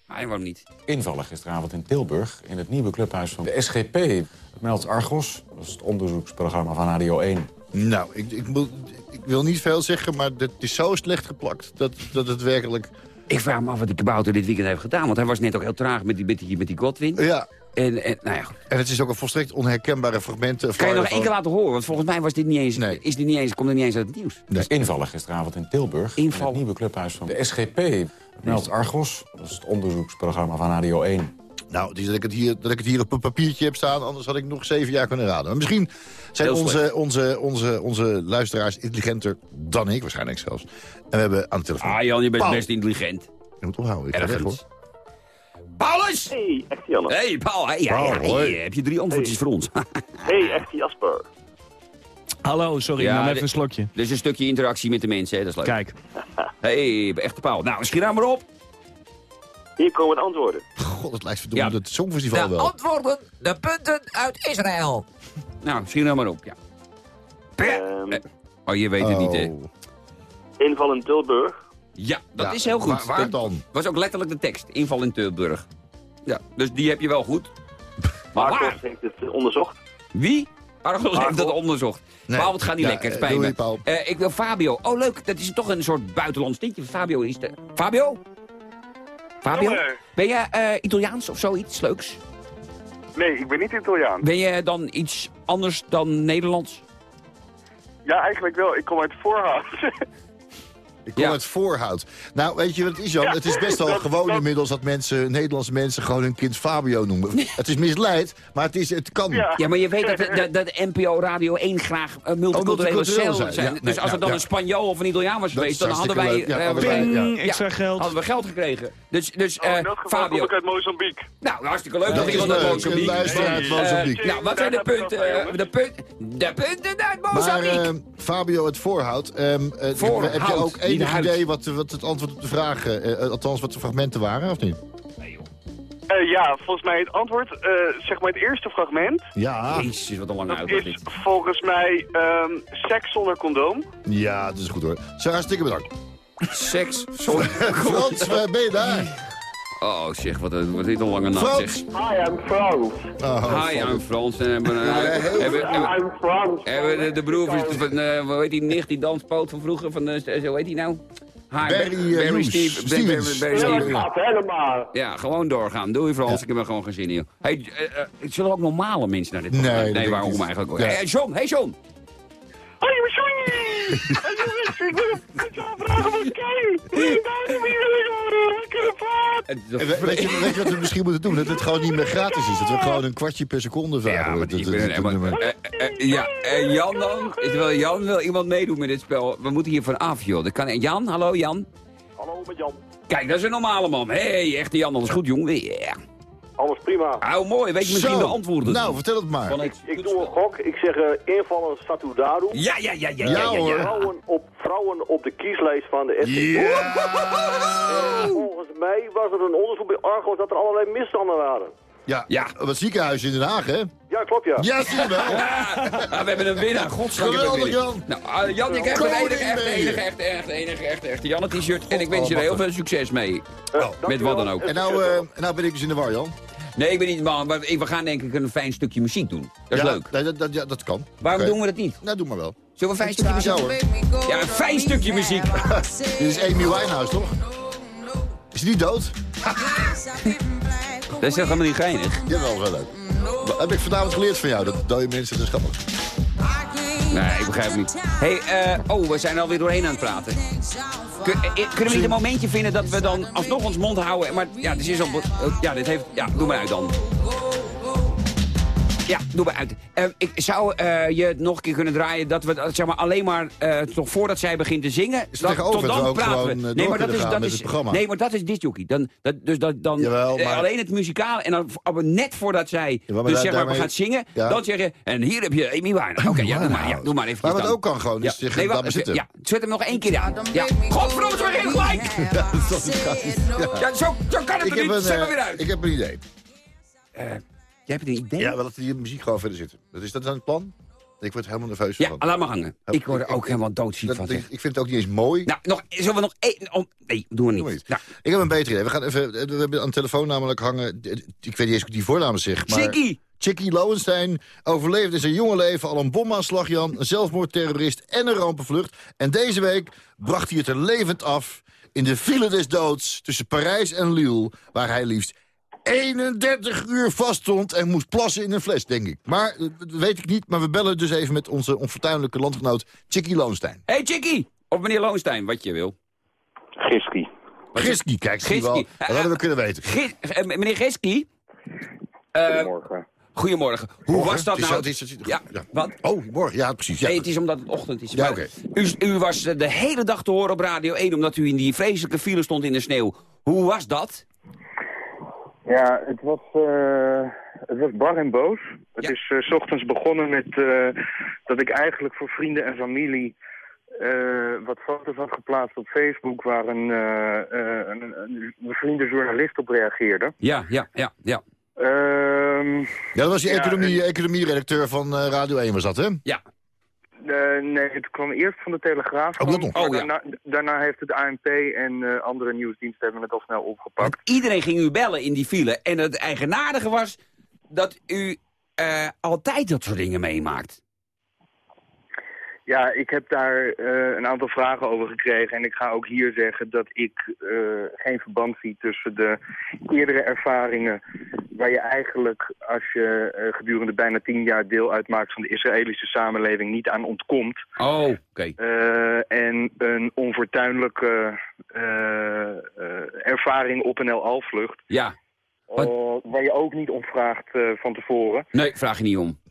S3: Nee, waarom niet?
S10: Invallen gisteravond in Tilburg in het nieuwe clubhuis van de SGP. Het meldt Argos, dat is het onderzoeksprogramma van Radio 1.
S4: Nou, ik, ik, moet, ik wil niet veel zeggen, maar het is zo slecht geplakt dat, dat het werkelijk...
S3: Ik vraag me af wat die kabouter dit weekend heeft gedaan. Want hij was net ook heel traag met die, met die, met die Godwin.
S4: Ja,
S3: En, en, nou ja, goed.
S4: en het is ook een volstrekt onherkenbare fragment. eh,
S3: kan je nog
S4: van-
S3: één keer laten horen? Want volgens mij was dit niet eens,
S4: Nee.
S3: is dit niet eens, komt het niet eens uit het nieuws.
S4: Nee.
S10: Invallen gisteravond in Tilburg in het nieuwe clubhuis van de SGP. Het meldt Argos, dat is het onderzoeksprogramma van Radio 1.
S4: Nou, het is dat ik, het hier, dat ik het hier op een papiertje heb staan, anders had ik nog zeven jaar kunnen raden. Maar misschien zijn onze, onze, onze, onze luisteraars intelligenter dan ik, waarschijnlijk zelfs. En we hebben aan de telefoon...
S3: Ah Jan, je bent
S4: Paul.
S3: best intelligent.
S4: Je moet ophouden, ik ga weg hoor.
S3: Ergens. Paulus!
S11: Hey, echt Janne.
S3: Hey Paul, hey,
S4: Paul,
S3: hey, heb je drie antwoordjes voor ons? [LAUGHS]
S11: Hey, echt Jasper.
S9: Hallo, sorry,
S3: Ja,
S9: maar
S3: de-
S9: even een slokje.
S3: Dus een stukje interactie met de mensen, hè? dat is leuk.
S9: Kijk,
S3: hey, echte Paul. Nou, schiet nou maar op.
S11: Hier komen de antwoorden.
S4: God, het lijkt verdomme
S3: Ja.
S4: het Songfestival wel.
S12: antwoorden, de punten uit Israël.
S3: Nou, schiet nou maar op, ja.
S11: Ehm,
S3: Eh, Oh, je weet het niet, hè?
S4: Oh.
S11: inval in Tilburg.
S3: Ja, dat
S4: Ja,
S3: is heel goed.
S4: waar- waar
S3: Dat
S4: dan?
S3: was ook letterlijk de tekst. Inval in Tilburg. Ja, dus die heb je wel goed. Maar
S11: Marcos
S3: waar?
S11: heeft het onderzocht.
S3: Wie? Argos heeft dat onderzocht.
S4: Nee.
S3: Paul, het gaat niet
S4: Ja,
S3: lekker.
S4: eh,
S3: Spijt me. Eh, ik wil Fabio. Oh, leuk. Dat is toch een soort buitenlands tintje. Fabio is de... Fabio? Fabio?
S11: Jongen.
S3: Ben je eh, Italiaans of zoiets leuks?
S11: Nee, ik ben niet Italiaan.
S3: Ben je dan iets anders dan Nederlands?
S11: Ja, eigenlijk wel. Ik kom uit Voorhout. [LAUGHS]
S4: Ik kom
S3: Ja.
S4: uit Voorhout. Nou, weet je wat het is, Jan?
S11: Ja,
S4: Het is best wel gewoon
S11: dat-
S4: inmiddels dat mensen, Nederlandse mensen gewoon hun kind Fabio noemen. Het is misleid, maar het, is, het kan.
S11: Ja.
S3: Ja, maar je weet dat, dat, dat NPO Radio 1 graag uh, multiculturele
S4: multicultureel
S3: cel
S4: zijn.
S3: zijn.
S4: Ja,
S3: dus als het dan
S4: ja.
S3: een Spanjool of een Italiaan was geweest,
S4: is
S3: dan hadden wij.
S4: Ja,
S3: eh,
S9: Ping, extra geld.
S3: hadden we geld gekregen. Dus, dus
S11: Oh,
S3: eh,
S11: in dat geval
S3: Fabio.
S11: kom ik uit Mozambique.
S3: Nou, hartstikke leuk.
S4: Dat
S3: iemand uit Mozambique.
S4: luisteraar uit Mozambique.
S3: nou, wat zijn de punten? de, punt, de punten uit Mozambique.
S4: Fabio uit Voorhout, ehm, eh,
S3: Voorhout,
S4: heb je ook enig
S3: huid.
S4: idee wat, wat het antwoord op de vraag, eh, eh, althans wat de fragmenten waren, of niet?
S11: Eh, ja, volgens mij het antwoord, eh, zeg maar het eerste fragment,
S4: Ja,
S3: Jezus, wat een lange
S11: dat
S3: uitleg
S11: is volgens mij ehm, seks zonder condoom.
S4: ja, dat is goed hoor. Zo, hartstikke bedankt.
S3: Seks. Sorry.
S4: Frans, waar ben je daar?
S3: Oh, zeg, wat, een- wat dit een lange nacht,
S4: Frans!
S3: zeg.
S11: Hi, I'm Frans.
S4: Oh,
S3: Hi, I'm Frans. En hebben, eh,
S4: heel
S3: hebben, hebben,
S11: I'm Frans.
S3: hebben de, de broer van, van eh, hoe heet die nicht, die danspoot van vroeger, van, eh, zo heet die nou? Hi,
S4: Barry, eh.
S3: Steve,
S4: Stevens.
S3: Barry
S4: ja.
S11: helemaal.
S3: Ja, gewoon doorgaan. Doei Frans, ik heb er gewoon geen zin in. Hey, eh, eh, zullen er ook normale mensen naar dit
S4: Nee, ik
S3: waarom eigenlijk ook?
S4: Ja.
S3: Hey, John, hey John.
S11: Hoi! Hey, jongens, ik wil wil vragen van we-
S4: weet, je, weet je wat we [LAUGHS] misschien moeten doen? Dat het gewoon niet meer gratis is. Dat we gewoon een kwartje per seconde vragen.
S3: Ja, maar
S4: Dat-
S3: ik
S4: dat-
S3: ben,
S4: dat-
S3: maar-
S4: dat-
S3: eh, eh, eh, ja, en Jan dan? Is wel, Jan wil iemand meedoen met dit spel. We moeten hier van af, joh. Dat kan, Jan, hallo Jan.
S11: Hallo, met Jan.
S3: Kijk, dat is een normale man. Hé, hey, echte Jan, alles goed, jongen? Ja.
S13: Alles prima.
S3: Oh, mooi. Weet je misschien
S4: Zo.
S3: de antwoorden?
S4: Nou, vertel het maar.
S3: Van het...
S13: Ik doe een gok. Ik zeg eh invallen Satudaru.
S3: Ja, ja, ja, ja,
S4: Ja,
S3: ja, ja,
S4: hoor.
S3: ja.
S13: Vrouwen op, vrouwen op de kieslijst van de SGP. En volgens mij was er een onderzoek bij Argos dat er allerlei misstanden waren.
S4: Ja,
S3: Ja.
S4: wat ziekenhuis in Den Haag, hè?
S13: Ja, klopt ja.
S4: Ja, zie je wel.
S3: Ah, we hebben een winnaar. Godzijdank.
S4: Geweldig. Jan.
S3: Nou, ah, Jan, ik heb een enige,
S4: je.
S3: enige, echte, echte, enige, echte, echte Janne t-shirt. En ik wens je er heel veel succes mee.
S13: Eh,
S3: Met wat dan ook.
S4: En nou, eh, en nou ben ik dus in de war, Jan.
S3: Nee, ik ben niet bang, maar we gaan denk ik een fijn stukje muziek doen. Dat is
S4: ja,
S3: leuk.
S4: nee, dat, dat, ja, dat kan.
S3: Waarom doen we dat niet?
S4: Nou, doe maar wel.
S3: Zullen we een fijn stukje muziek
S4: hoor.
S3: Ja, een fijn stukje muziek. [LAUGHS]
S4: Dit is Amy Winehouse, toch? Is die niet dood? [LAUGHS]
S3: Dat is toch helemaal niet geinig?
S4: Jawel, wel leuk. Wat heb ik vanavond geleerd van jou? Dat dode mensen, dat is grappig.
S3: Nee, ik begrijp het niet. hey, eh, oh, we zijn alweer doorheen aan het praten. Kun- eh, kunnen we niet een momentje vinden dat we dan alsnog ons mond houden? Maar ja, dit is al... eh, Ja, dit heeft... Ja, doe maar uit dan. Ja, doe maar uit. Eh, ik zou eh, je het nog een keer kunnen draaien dat we dat, zeg maar, alleen maar eh, toch voordat zij begint te zingen. Dan-
S4: tegenover
S3: tot
S4: dat
S3: dan
S4: we ook
S3: praten
S4: gewoon,
S3: we. Nee, maar dat is, dat
S4: met
S3: is,
S4: het programma.
S3: nee, maar dat is disjockey. Dan, dat, dus dat, dan
S4: Jawel, maar-
S3: alleen het muzikale en dan net voordat zij
S4: Ja, maar
S3: dus zeg maar
S4: daarmee-
S3: gaat zingen,
S4: Ja.
S3: dan zeg je en hier heb je Amy Winehouse. Oké, ja, doe maar, ja, doe maar even.
S4: Maar wat ook kan gewoon, is zeggen,
S3: nee,
S4: zitten.
S3: Ja, zet hem nog één keer aan. Ja. Godverdomme, ze beginnen gelijk! [LAUGHS]
S4: Ja, dat [LAUGHS]
S3: zo, zo kan het er niet. Zet maar weer uit.
S4: ik heb een idee.
S3: Jij hebt een idee?
S4: Ja, wel dat die muziek gewoon verder zit. Dat is dat dan het plan? Ik word helemaal nerveus
S3: Ja,
S4: van.
S3: laat maar hangen. Ik word er ook helemaal doodziek
S4: Dat-
S3: van.
S4: ik, ik vind het ook niet eens mooi.
S3: Nou, nog, zullen we nog één... Oh, nee, doen we niet.
S4: Doe maar niet.
S3: Nou,
S4: Ik heb een beter idee. We, gaan even, we hebben aan de telefoon namelijk hangen... Ik weet niet eens hoe die voornaam zeg. Maar
S3: Chickie!
S4: Chickie Lowenstein overleefde in zijn jonge leven al een bomaanslag, Jan. Een zelfmoordterrorist en een rampenvlucht. En deze week bracht hij het er levend af in de file des doods tussen Parijs en Lille... waar hij liefst 31 uur vaststond en moest plassen in een fles, denk ik. Maar, eh, dat weet ik niet, maar we bellen dus even met onze onfortuinlijke landgenoot Chickie Lowenstein.
S3: hey, Chickie! Of meneer Loonstein, wat je wil.
S13: Giski.
S4: Giski, kijk, wel. Dat hadden we kunnen weten.
S3: Gis- eh, meneer Giski? Eh,
S13: Goedemorgen.
S3: goedemorgen. Hoe
S4: Morgen?
S3: was dat
S4: Het is
S3: nou?
S4: zo- het is- het is-
S3: ja,
S4: ja.
S3: wat?
S4: Oh, morgen. Ja, precies. Ja.
S3: Nee, het is omdat het ochtend is.
S4: Ja,
S3: u, u was eh, de hele dag te horen op Radio 1 omdat u in die vreselijke file stond in de sneeuw. Hoe was dat?
S14: Ja, het was, eh, het was bar en boos. Het is eh, 's ochtends begonnen met eh, dat ik eigenlijk voor vrienden en familie eh, wat foto's had geplaatst op Facebook waar een, eh, eh, een, een, bevriende journalist op reageerde.
S3: Ja, ja, ja, ja.
S14: Ehm,
S4: Ja, dat was die
S14: Ja,
S4: economie, economie-redacteur van eh, Radio 1, was dat, hè?
S3: Ja.
S14: Eh, nee, het kwam eerst van de Telegraaf.
S4: Oh, dat
S3: Oh, ja.
S14: daarna, daarna heeft het ANP en eh, andere nieuwsdiensten hebben het al snel opgepakt.
S3: Iedereen ging u bellen in die file. En het eigenaardige was dat u eh, altijd dat soort dingen meemaakt.
S14: Ja, ik heb daar eh, een aantal vragen over gekregen. En ik ga ook hier zeggen dat ik eh, geen verband zie tussen de eerdere ervaringen... waar je eigenlijk, als je eh, gedurende bijna tien jaar deel uitmaakt... van de Israëlische samenleving, niet aan ontkomt.
S3: Oh, oké.
S14: En een onfortuinlijke ervaring op een El Al-vlucht...
S3: Ja.
S14: waar je ook niet om vraagt van tevoren.
S3: Nee, vraag je niet om.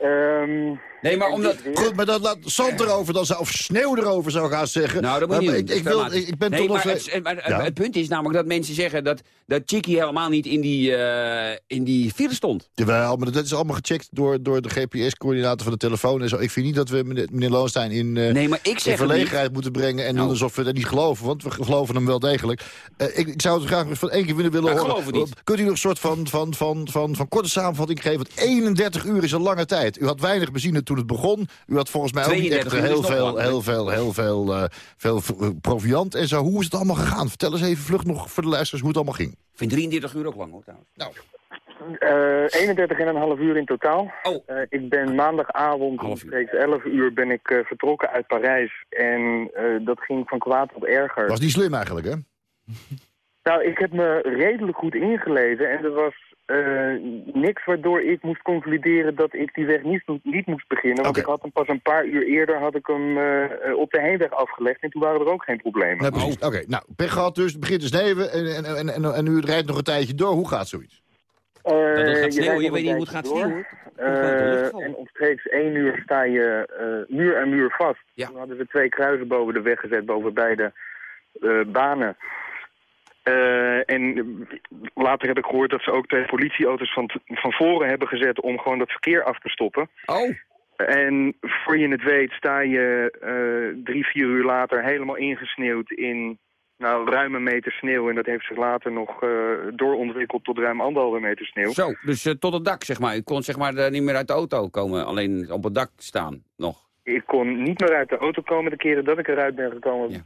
S14: Ehm,
S3: Nee, maar omdat...
S4: Goed, maar dat laat zand erover dan zou, of sneeuw erover zou gaan zeggen.
S3: Nou, dat moet
S4: Maar
S3: niet
S4: ik, wil, ik, ik ben
S3: nee,
S4: toch
S3: maar
S4: nog...
S3: het, maar
S4: Ja.
S3: het punt is namelijk dat mensen zeggen dat, dat Chickie helemaal niet in die, eh, in die file stond.
S4: Jawel, maar dat is allemaal gecheckt door, door de GPS-coördinator van de telefoon en zo. Ik vind niet dat we meneer, meneer Loonstein in, eh,
S3: Nee, maar ik
S4: in
S3: zeg het
S4: verlegenheid moeten brengen... en
S3: Nou.
S4: doen alsof we dat niet geloven, want we geloven hem wel degelijk. Eh, ik, ik zou het graag van één keer willen, willen
S3: ik
S4: horen.
S3: geloof het niet.
S4: Kunt u nog een soort van, van, van, van, van korte samenvatting geven? Want 31 uur is een lange tijd. U had weinig benzine toen het begon. U had volgens mij ook niet echt
S3: 32 uur is
S4: heel veel, heel veel, heel veel, eh, veel eh, proviant en zo. Hoe is het allemaal gegaan? Vertel eens even vlug nog voor de luisteraars hoe het allemaal ging.
S3: Ik vind 33 uur ook lang hoor trouwens.
S4: Nou.
S14: Eh 31,5 uur in totaal.
S3: Oh.
S14: Eh, ik ben maandagavond
S3: Half
S14: omstreeks 11 uur ben ik eh, vertrokken uit Parijs. En eh, dat ging van kwaad tot erger.
S4: Was niet slim eigenlijk, hè?
S14: Nou, ik heb me redelijk goed ingelezen. En er was eh, niks waardoor ik moest concluderen dat ik die weg niet, niet moest beginnen. Want ik had hem pas een paar uur eerder had ik hem eh, op de heenweg afgelegd. En toen waren er ook geen problemen.
S4: Precies. Oké, nou, pech gehad dus. Het begint te sneeuwen en, en, en, en, en u rijdt nog een tijdje door. Hoe gaat zoiets?
S14: Eh,
S3: Dat het gaat
S14: je
S3: sneeuwen, je
S14: nog
S3: weet niet hoe het gaat sneeuwen.
S14: Eh, en omstreeks één uur sta je eh, muur aan muur vast.
S3: Ja.
S14: Toen hadden we twee kruisen boven de weg gezet, boven beide eh, banen. Eh, en later heb ik gehoord dat ze ook twee politieauto's van, van voren hebben gezet om gewoon dat verkeer af te stoppen.
S3: Oh.
S14: En voor je het weet sta je eh, drie, vier uur later helemaal ingesneeuwd in nou, ruim een meter sneeuw. En dat heeft zich later nog eh, doorontwikkeld tot ruim anderhalve meter sneeuw.
S3: Zo, dus tot het dak, zeg maar. U kon zeg maar niet meer uit de auto komen, alleen op het dak staan nog.
S14: Ik kon niet meer uit de auto komen. De keren dat ik eruit ben gekomen, eh,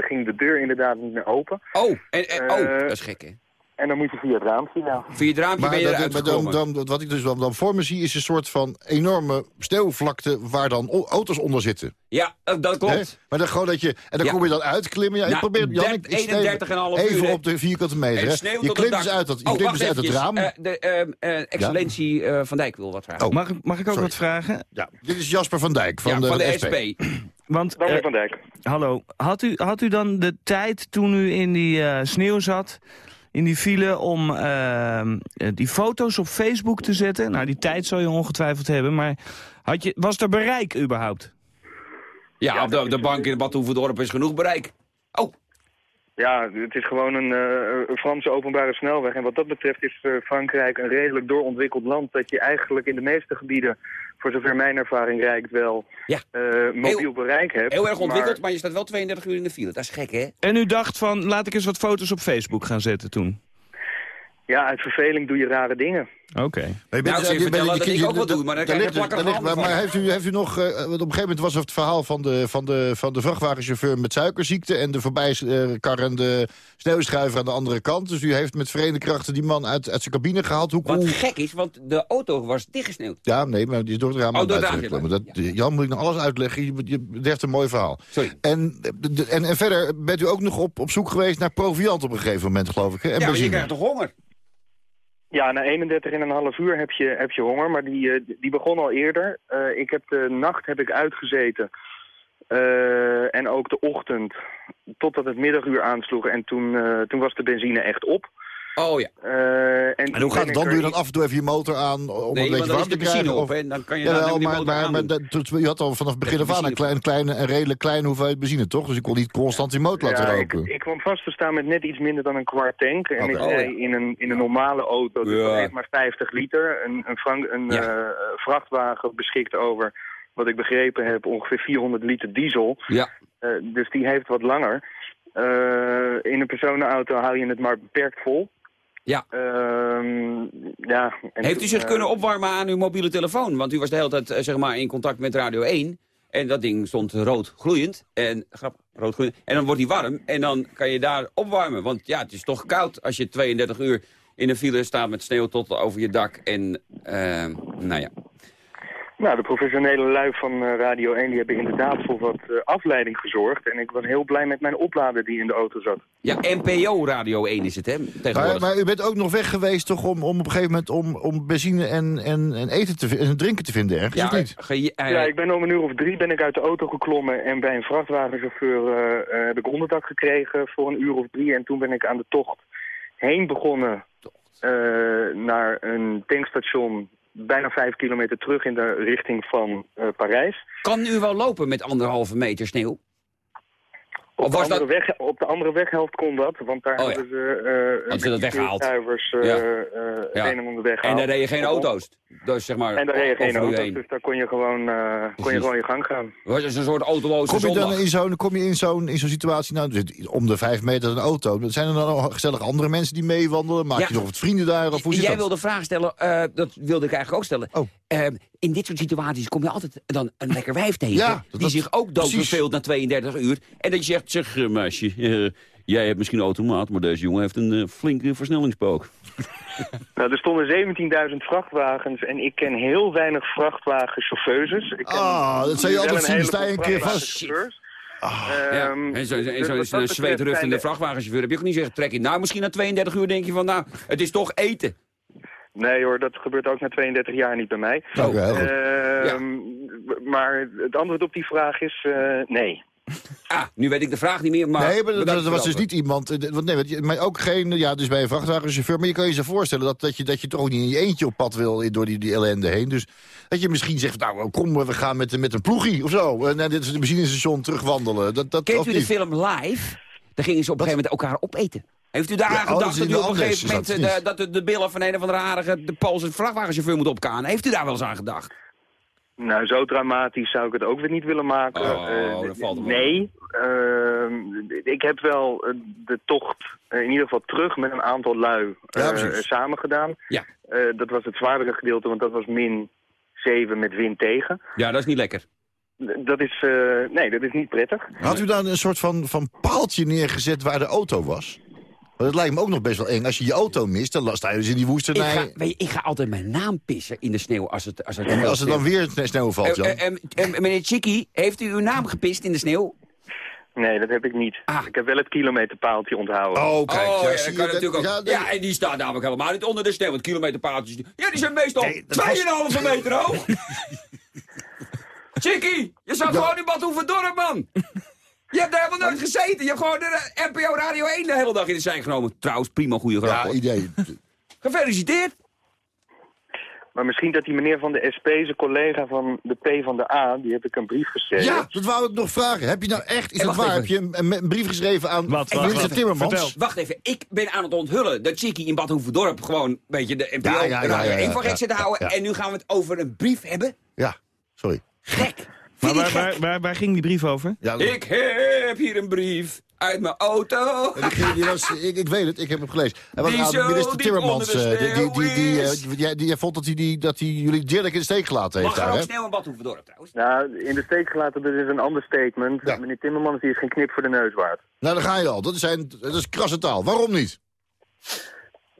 S14: ging de deur inderdaad niet meer open.
S3: Oh, en, en- oh,
S14: Eh,
S3: dat is gek, hè?
S14: En dan moet je via het raampje nou.
S3: Via het raampje
S4: Maar,
S3: ben je
S4: dat-
S3: eruit
S4: maar dan, dan, wat ik dus dan, dan voor me zie is een soort van enorme sneeuwvlakte waar dan auto's onder zitten.
S3: Ja, eh, dat klopt.
S4: Hè? Maar dan gewoon dat je, en dan
S3: Ja.
S4: kom je dan uitklimmen. Ja, ik
S3: Nou,
S4: probeer, Jan, ik, ik
S3: 31,5
S4: even,
S3: uur,
S4: even op de vierkante meter.
S3: En
S4: Je klimt dus uit dat, je
S3: oh,
S4: klimt dus uit het raam.
S3: Eh, de ehm, eh, excellentie eh, Van Dijk wil wat vragen.
S4: Oh.
S9: Mag, ik- mag ik ook
S4: Sorry.
S9: wat vragen?
S4: Ja, dit is Jasper van Dijk van,
S3: ja,
S4: de,
S3: van de
S4: SP.
S3: SP.
S9: Want,
S14: Dan
S9: eh,
S14: Van Dijk.
S9: hallo, had u, had u dan de tijd toen u in die eh, sneeuw zat, in die file, om eh, eh, die foto's op Facebook te zetten? Nou, die tijd zou je ongetwijfeld hebben, maar had je, was er bereik überhaupt?
S3: Ja, op de, de bank in het Bad Hoeverdorp is genoeg bereik. Oh,
S14: Ja, het is gewoon een, eh, een Franse openbare snelweg. En wat dat betreft is eh, Frankrijk een redelijk doorontwikkeld land... dat je eigenlijk in de meeste gebieden, voor zover mijn ervaring reikt, wel
S3: Ja.
S14: eh, mobiel bereik hebt.
S3: heel erg ontwikkeld,
S14: Maar,
S3: maar je staat wel 32 uur in de file. Dat is gek, hè?
S9: En u dacht van, laat ik eens wat foto's op Facebook gaan zetten toen?
S14: ja, uit verveling doe je rare dingen.
S9: Oké.
S4: Maar je
S3: Nou, ik zou je
S4: je bent-
S3: vertellen
S4: je-
S3: dat
S4: je-
S3: ik ook wel doe, maar dan krijg je
S4: ligt-
S3: handen
S4: Maar
S3: van.
S4: heeft u, heeft u nog... eh, want op een gegeven moment was het verhaal van de, van de, van de vrachtwagenchauffeur met suikerziekte... en de voorbijkarrende sneeuwschuiver aan de andere kant. Dus u heeft met verenigde krachten die man uit, uit zijn cabine gehaald. Hoe,
S3: Wat
S4: hoe-
S3: gek is, want de auto was dichtgesneeuwd.
S4: Ja, nee, maar die is door het raam
S3: Oh, door
S4: het. Dat, Jan, moet ik nog alles uitleggen? Je, je, het heeft een mooi verhaal.
S3: Sorry.
S4: En, de- en, en verder bent u ook nog op, op zoek geweest naar proviant op een gegeven moment, geloof ik. Hè? En
S3: ja, maar je krijgt toch honger?
S14: Ja, na 31,5 uur heb je, heb je honger, maar die, eh, die begon al eerder. Eh, ik heb de nacht heb ik uitgezeten. Eh, en ook de ochtend, totdat het middaguur aansloeg. En toen, toen was de benzine echt op.
S3: Oh ja.
S14: Eh, en,
S4: hoe gaat het dan?
S14: ik
S4: Doe je dan af en toe even je motor aan om
S3: Nee,
S4: een beetje warm te krijgen?
S3: op,
S4: of-?
S3: Dan kan je daar die
S4: maar,
S3: motor
S4: maar, maar dat- je had al vanaf het begin af aan een, klein, kleine, een redelijk kleine hoeveelheid benzine, toch? Dus ik kon niet constant die motor laten
S14: Ja, ik,
S4: roken.
S14: ik kwam vast te staan met net iets minder dan een kwart tank. En ik
S3: Oh,
S14: rij
S3: ja.
S14: in, een, in een normale auto, dus
S3: Ja.
S14: maar 50 liter. Een, een, Frank- een
S3: Ja.
S14: eh, vrachtwagen beschikt over, wat ik begrepen heb, ongeveer 400 liter diesel.
S3: Ja.
S14: Eh, dus die heeft wat langer. Eh, in een personenauto hou je het maar beperkt vol.
S3: Ja.
S14: Ehm, ja en
S3: Heeft u zich
S14: eh,
S3: kunnen opwarmen aan uw mobiele telefoon? Want u was de hele tijd eh, zeg maar, in contact met Radio 1. En dat ding stond rood gloeiend. En, grap, rood gloeiend. En dan wordt hij warm. En dan kan je daar opwarmen. Want ja, het is toch koud als je 32 uur in een file staat met sneeuw tot over je dak. En, eh, nou ja.
S14: Nou, de professionele lui van eh, Radio 1 die hebben inderdaad voor wat eh, afleiding gezorgd. En ik was heel blij met mijn oplader die in de auto zat.
S3: Ja, NPO Radio 1 is het, hè?
S4: Maar,
S3: Tegenwoordig.
S4: maar u bent ook nog weg geweest toch om, om op een gegeven moment om, om benzine en, en, en eten te, en drinken te vinden ergens,
S3: ja,
S4: of niet?
S3: ge- eh,
S14: Ja, ik ben om een uur of drie ben ik uit de auto geklommen en bij een vrachtwagenchauffeur eh, eh, heb ik onderdak gekregen voor een uur of drie. En toen ben ik aan de tocht heen begonnen eh, naar een tankstation bijna vijf kilometer terug in de richting van eh, Parijs.
S3: Kan u wel lopen met anderhalve meter sneeuw?
S14: Op
S3: Of
S14: de,
S3: was
S14: andere
S3: dat...
S14: weg, op de andere weghelft kon dat, want daar
S3: Oh ja.
S14: hebben ze eh
S3: Hadden ze dat weggehaald?
S14: uh,
S3: Ja.
S14: het een en ander weggehaald.
S3: En daar reed je geen auto's. Dus zeg maar,
S14: En daar reed je geen auto's,
S3: heen.
S14: dus daar kon je gewoon, eh, kon je, gewoon je gang gaan.
S3: Het was een soort autoloze
S4: Kom je
S3: zondag.
S4: dan in zo'n kom je in zo'n in zo'n situatie, nou, om de vijf meter een auto. Zijn er dan nog gezellig andere mensen die meewandelen? Maak
S3: Ja.
S4: je nog wat vrienden daar? Of hoe zit
S3: Jij
S4: dat?
S3: wilde vragen stellen, eh, dat wilde ik eigenlijk ook stellen.
S4: Oh.
S3: In dit soort situaties kom je altijd dan een lekker wijf tegen...
S4: Ja, dat-
S3: die
S4: dat-
S3: zich ook doodverveelt na 32 uur. En dat je zegt, zeg eh, meisje, eh, jij hebt misschien een automaat... maar deze jongen heeft een eh, flinke versnellingspook. [LAUGHS]
S14: Nou, er stonden 17.000 vrachtwagens en ik ken heel weinig vrachtwagenchauffeurs.
S4: Ah, dat zou je altijd zien. Sta je een keer vast.
S14: vrachtwagenchauffeurs.
S3: Ja,
S14: Ehm,
S3: en zo'n zo,
S14: dus
S3: zo, vrachtwagenchauffeur heb je ook niet zeggen, trek in. Nou, misschien na 32 uur denk je van, nou, het is toch eten.
S14: Nee hoor, dat gebeurt ook na 32 jaar niet bij mij.
S4: Oké, heel goed.
S14: Ehm, Maar het antwoord op die vraag is eh, nee.
S3: Ah, nu weet ik de vraag niet meer, maar...
S4: nee, maar dat, was dus niet iemand. eh, Want nee, maar ook geen. Ja, dus bij een vrachtwagenchauffeur. Maar je kan je zo voorstellen dat, dat, je, dat je toch ook niet in je eentje op pad wil. door die, die ellende heen. Dus dat je misschien zegt. Nou, kom, we gaan met, met een ploegie of zo. En naar dit benzinestation terugwandelen. Dat, dat,
S3: Kent u de film Live? Daar gingen ze op een gegeven moment elkaar opeten. Heeft u daar
S4: Ja,
S3: aan
S4: oh,
S3: gedacht dat u
S4: de
S3: op een gegeven moment
S4: dat
S3: eh, de, dat de, de billen van een of andere harige de Poolse vrachtwagenchauffeur moet opkaan? Heeft u daar wel eens aan gedacht?
S14: Nou, zo dramatisch zou ik het ook weer niet willen maken.
S3: Oh,
S14: Eh,
S3: dat valt wel.
S14: Nee, ehm, ik heb wel eh, de tocht in ieder geval terug met een aantal lui
S3: Ja,
S14: eh, samen gedaan.
S3: Ja.
S14: Eh, dat was het zwaardere gedeelte, want dat was min 7 met wind tegen.
S3: Ja, dat is niet lekker.
S14: Dat is, eh, nee, dat is niet prettig.
S4: Had u dan een soort van, van paaltje neergezet waar de auto was? Want het lijkt me ook nog best wel eng. Als je je auto mist, dan sta je dus in die
S3: Ik
S4: woestenij.
S3: ga, weet je, ik ga altijd mijn naam pissen in de sneeuw als het, als het,
S4: als er dan weer sneeuw valt, Jan.
S3: Eh, eh, eh, meneer Chiki, heeft u uw naam gepist in de sneeuw?
S14: Nee, dat heb ik niet. Ik heb wel het kilometerpaaltje onthouden.
S4: Oh, kijk.
S3: oh,
S4: ja,
S3: ja, dat kan
S4: dat-
S3: natuurlijk ook.
S4: ja,
S3: en die staat namelijk helemaal niet onder de sneeuw. Want kilometerpaaltjes, ja, die zijn meestal
S4: Nee, dat was-
S3: 2,5 meter hoog. [LAUGHS] Chiki, je zat gewoon in Bad Hoeverdorp, man. Je hebt daar helemaal nooit gezeten. Je hebt gewoon de NPO Radio 1 de hele dag in de zijn genomen. Trouwens, prima, goede grap,
S4: Ja,
S3: hoor.
S4: idee.
S3: Gefeliciteerd.
S14: Maar misschien dat die meneer van de SP, zijn collega van de P van de A, die heb ik een brief geschreven.
S4: Ja, dat wou ik nog vragen. Heb je nou echt, is dat waar?
S3: even.
S4: Heb je een, brief geschreven aan
S9: Wat, wat,
S4: minister
S9: wat?
S4: Timmermans?
S9: Vertel.
S3: Wacht even, ik ben aan het onthullen dat Chiki in Bad Hoeverdorp gewoon een beetje de NPO
S4: Ja, ja, ja, ja,
S3: 1
S4: ja,
S3: voor gek
S4: ja,
S3: zit te houden.
S4: ja.
S3: En nu gaan we het over een brief hebben.
S4: Ja, sorry.
S3: Gek.
S9: Maar waar, waar, waar, waar ging die brief over?
S4: Ja,
S3: Ik heb hier een brief uit mijn auto.
S4: En ik, die was, ik, ik weet het, ik heb hem gelezen. Hij was
S3: Die zo
S4: minister Timmermans.
S3: de
S4: eh, die, die, die, die, eh,
S3: sneeuw is.
S4: die, die, die vond dat hij, die, dat hij jullie deerlijk in de steek gelaten heeft
S3: Mag
S4: daar,
S3: ook in Bad Hoeverdorp trouwens?
S14: Nou, in de steek gelaten, dat is een ander statement.
S4: Ja.
S14: Meneer Timmermans die is geen knip voor de neus waard.
S4: Nou, daar ga je al. Dat is, zijn, dat is krasse taal. Waarom niet?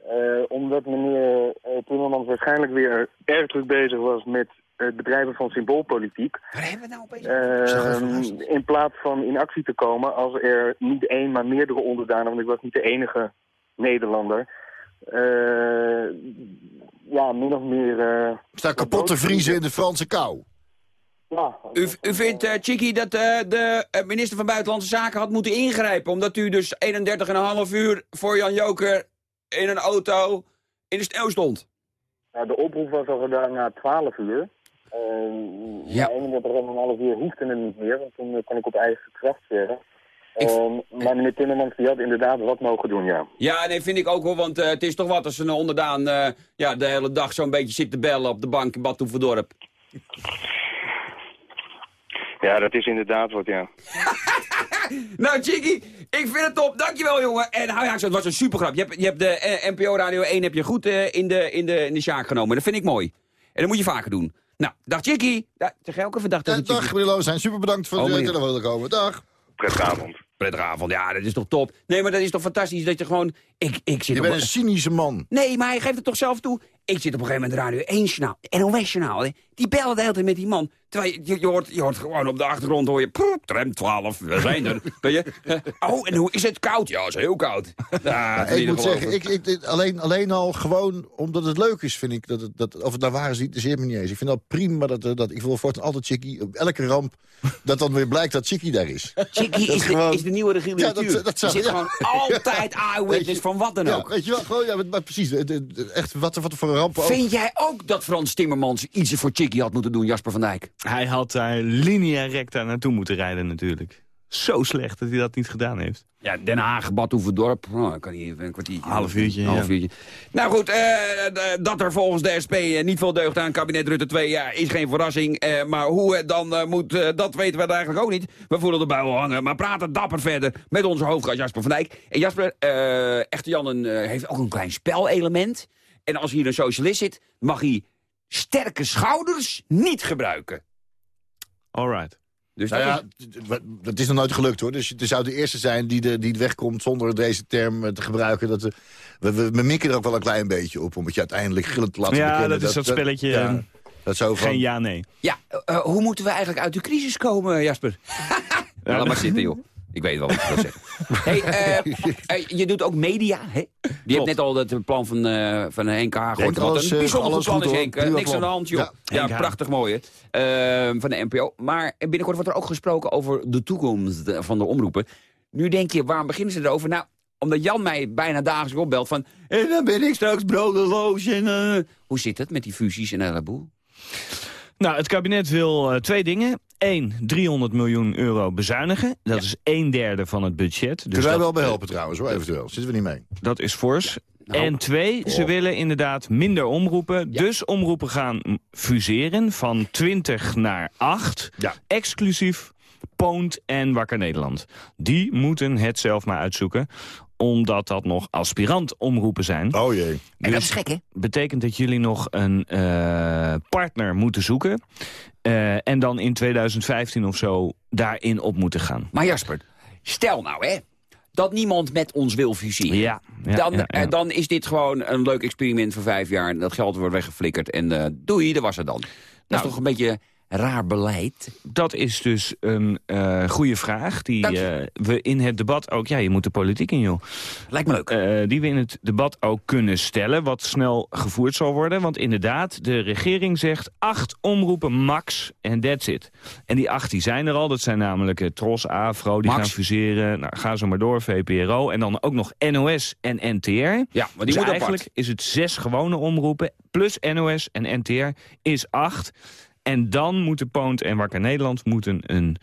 S14: Eh, omdat meneer eh, Timmermans waarschijnlijk weer erg druk bezig was met het bedrijven van symboolpolitiek.
S3: Waar hebben we nou opeens?
S14: Ehm, in plaats van in actie te komen als er niet één, maar meerdere onderdanen, want ik was niet de enige Nederlander, eh, ja, min of meer... eh,
S4: Sta kapot te vriezen in de Franse kou.
S14: ja,
S3: U, u vindt, eh, Chiki, dat eh, de eh, minister van Buitenlandse Zaken had moeten ingrijpen... omdat u dus 31,5 uur voor Jan Joker in een auto in de sneeuw stond?
S14: Nou, de oproep was al gedaan na 12 uur. Uh,
S3: Ja.
S14: ja. 31,5 uur hoefde het niet meer, want toen eh, kon ik op eigen kracht zeggen. Ehm, maar meneer Timmermans die had inderdaad wat mogen doen, ja.
S3: Ja, nee, vind ik ook hoor, want eh, het is toch wat als een onderdaan eh, ja, de hele dag zo'n beetje zit te bellen op de bank in Bad Hoeverdorp.
S14: Ja, dat is inderdaad wat, ja. [LAUGHS]
S3: Nou, Chiki, ik vind het top. Dankjewel, jongen. En hou ja, het was een supergrap. Je hebt, je hebt de NPO Radio 1 heb je goed in, de, in, de, in de sjaak genomen. Dat vind ik mooi. En dat moet je vaker doen. Nou, dag Chiki. Da zeg jij ook even dag tegen
S4: dag,
S3: Chiki.
S4: meneer Loosijn. Super bedankt voor
S3: Oh,
S4: de
S3: meneer.
S4: telefoon te komen. Dag.
S14: Prettige avond.
S3: Prettige avond. Ja, dat is toch top. Nee, maar dat is toch fantastisch dat je gewoon... Ik, ik zit
S4: Je
S3: op
S4: bent een cynische man.
S3: Nee, maar hij geeft het toch zelf toe. Ik zit op een gegeven moment Radio 1-journaal, NOS-journaal. hè. Die bellen de hele tijd met die man. Terwijl je, je, je hoort, je hoort gewoon op de achtergrond hoor je... "Poep, tram 12, we zijn er. [LAUGHS] Weet je? Eh, Oh, en hoe is het koud? Ja, het is heel koud. [LAUGHS] Ja, is
S4: ik moet zeggen, ik, ik, alleen, alleen al gewoon omdat het leuk is, vind ik. Dat het, dat, of het nou waar is, interesseert me niet eens. Ik vind dat prima. Dat, eh, dat, ik wil voortaan altijd Chickie, op elke ramp, dat dan weer blijkt dat Chickie daar is.
S3: Chickie
S4: Dat
S3: is,
S4: gewoon-
S3: de, is de nieuwe Regiel
S4: Ja, dat- dat
S3: Je
S4: zou-
S3: zit
S4: ja.
S3: gewoon altijd [LAUGHS] eyewitness van wat dan
S4: Ja,
S3: ook.
S4: weet je wel, gewoon, ja, maar, maar precies. Echt, wat, wat voor een ramp ook.
S3: Vind jij ook dat Frans Timmermans iets voor Chickie had moeten doen, Jasper van Dijk?
S9: Hij had daar linea recta naartoe moeten rijden natuurlijk. Zo slecht dat hij dat niet gedaan heeft.
S3: Ja, Den Haag, Bad Hoeverdorp. Oh, kan hij even een kwartiertje.
S9: Half uurtje,
S3: Een half
S9: ja.
S3: uurtje. Nou goed, eh, dat er volgens de SP eh, niet veel deugt aan kabinet Rutte 2... Ja, is geen verrassing. Eh, maar hoe het dan moet, eh, dat weten we eigenlijk ook niet. We voelen de buil hangen, maar praten dapper verder... met onze hoofdgast Jasper van Dijk. En Jasper, eh Echte Jan heeft ook een klein spelelement. En als hier een socialist zit, mag hij sterke schouders niet gebruiken.
S9: Alright.
S3: Dus
S4: Nou
S3: dat
S4: ja,
S3: is-
S4: dat is nog nooit gelukt hoor. Dus je zou de eerste zijn die, de, die wegkomt zonder deze term eh, te gebruiken. Dat, eh, we, we, we mikken er ook wel een klein beetje op om het je uiteindelijk gillend te laten
S9: Ja,
S4: bekennen.
S9: dat is dat spelletje,
S4: ja,
S9: eh,
S4: dat zo van,
S9: Geen.
S3: Ja, eh, eh, hoe moeten we eigenlijk uit de crisis komen, Jasper? [LAUGHS] Ja, laat maar zitten, joh. Ik weet wel wat ik wil zeggen. [LAUGHS] Hey, eh, eh, je doet ook media, hè? Die hebt net al het plan van, eh van Henk Haag gehoord.
S4: Henk,
S3: Wat
S4: alles,
S3: een bijzonder goed
S4: alles
S3: plan
S4: goed,
S3: is,
S4: hoor.
S3: Henk. Niks aan de hand, joh.
S4: Ja.
S3: Prachtig mooi, hè? Eh, van de NPO. Maar binnenkort wordt er ook gesproken over de toekomst van de omroepen. Nu denk je, waarom beginnen ze erover? Nou, omdat Jan mij bijna dagelijks opbelt van... En dan ben ik straks brodeloos en... eh." Hoe zit het met die fusies en een heleboel?
S9: Nou, het kabinet wil eh, twee dingen. Één, 300 miljoen euro bezuinigen. Dat is een derde van het budget. Dus
S4: Kunnen wij wel bij helpen trouwens, hoor, eventueel. Zitten we niet mee.
S9: Dat is fors.
S4: Nou,
S9: en twee, ze
S4: oh.
S9: willen inderdaad minder omroepen. Dus omroepen gaan fuseren van 20 naar 8. Exclusief Poont en Wakker Nederland. Die moeten het zelf maar uitzoeken omdat dat nog aspirant omroepen zijn.
S4: Oh jee.
S9: En dat is gek, hè? betekent dat jullie nog een eh, partner moeten zoeken. eh, en dan in 2015 of zo daarin op moeten gaan.
S3: Maar Jasper, stel nou hè, dat niemand met ons wil fuseren.
S9: Ja, ja,
S3: dan,
S9: ja, ja.
S3: eh, dan is dit gewoon een leuk experiment voor vijf jaar. En dat geld wordt weggeflikkerd en eh, doei, dat was het dan. Dat
S9: Nou,
S3: is toch een beetje raar beleid?
S9: Dat is dus een eh goede vraag die eh, we in het debat ook... Ja, je moet de politiek in, joh.
S3: Lijkt me leuk.
S9: die we in het debat ook kunnen stellen, wat snel gevoerd zal worden. Want inderdaad, de regering zegt acht omroepen max en that's it. En die acht die zijn er al. Dat zijn namelijk eh, Tros, Afro, die
S3: Max.
S9: gaan fuseren. Nou, ga zo maar door, VPRO. En dan ook nog NOS en NTR. Ja,
S3: maar die
S9: dus
S3: apart.
S9: eigenlijk is het zes gewone omroepen... plus NOS en NTR is acht... En dan moeten Poont en Wakker Nederland moeten een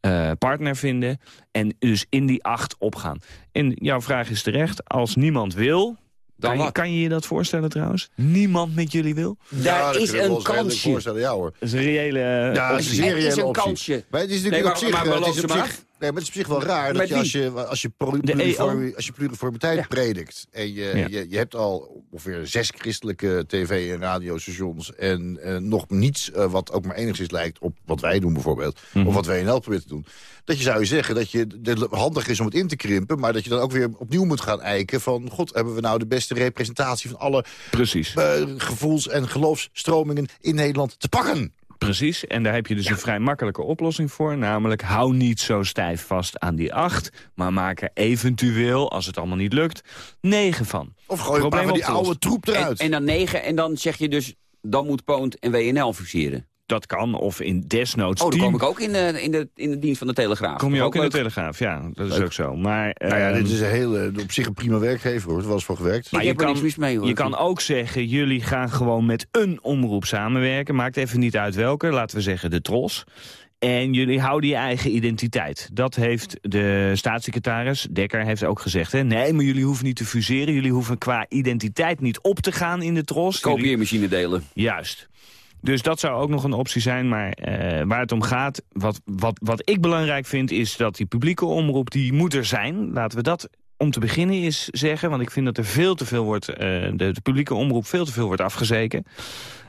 S9: eh, partner vinden. En dus in die acht opgaan. En jouw vraag is terecht. Als niemand wil...
S3: Dan
S9: kan, je, kan je je dat voorstellen trouwens? Niemand met jullie wil?
S3: Daar
S4: dat
S3: is een kansje.
S4: ja hoor.
S9: Dat is een reële eh,
S4: Ja, dat is een reële
S3: een
S4: optie.
S3: kansje.
S4: Maar het is
S3: Nee,
S4: natuurlijk
S3: maar-
S4: op zich...
S3: maar
S4: eh, het is op zich
S3: maar.
S4: Nee, maar het is op zich wel raar dat je als je, als je, pluriformi- als je pluriformiteit predikt... en je,
S9: Ja.
S4: je, je hebt al ongeveer zes christelijke tv- en radiostations... en eh, nog niets eh, wat ook maar enigszins lijkt op wat wij doen bijvoorbeeld...
S9: Mhm.
S4: of wat WNL probeert te doen... dat je zou je zeggen dat je het handig is om het in te krimpen... maar dat je dan ook weer opnieuw moet gaan eiken van... god, hebben we nou de beste representatie van alle
S9: Precies.
S4: eh, gevoels- en geloofsstromingen in Nederland te pakken?
S9: Precies, en daar heb je dus een vrij makkelijke oplossing voor. Namelijk, hou niet zo stijf vast aan die acht... maar maak er eventueel, als het allemaal niet lukt, negen van.
S4: Of gooi een paar van die oude troep
S3: En,
S4: eruit.
S3: en dan negen en dan zeg je dus, dan moet Poont en WNL fuseren.
S9: Dat kan, of in desnoods
S3: Oh, dan kom ik ook in de, in de, in de dienst van de Telegraaf.
S9: Kom je ook in de. Telegraaf, ja, dat is
S4: Leuk.
S9: ook zo. Maar,
S4: Nou ja,
S9: ehm,
S4: dit is een hele, op zich een prima werkgever hoor. Er was voor gewerkt.
S9: Maar
S3: Ik
S9: je
S3: heb er
S9: kan,
S3: niks mis mee, hoor.
S9: je kan ook zeggen, jullie gaan gewoon met een omroep samenwerken. Maakt even niet uit welke, laten we zeggen de Tros. En jullie houden je eigen identiteit. Dat heeft de staatssecretaris, Dekker, heeft ook gezegd. Hè? Nee, maar jullie hoeven niet te fuseren. Jullie hoeven qua identiteit niet op te gaan in de Tros.
S3: Kopieermachine delen.
S9: Juist. Dus dat zou ook nog een optie zijn. Maar eh, waar het om gaat, wat, wat, wat ik belangrijk vind... is dat die publieke omroep, die moet er zijn. Laten we dat om te beginnen eens zeggen. Want ik vind dat er veel te veel wordt... eh, de, publieke omroep veel te veel wordt afgezeken.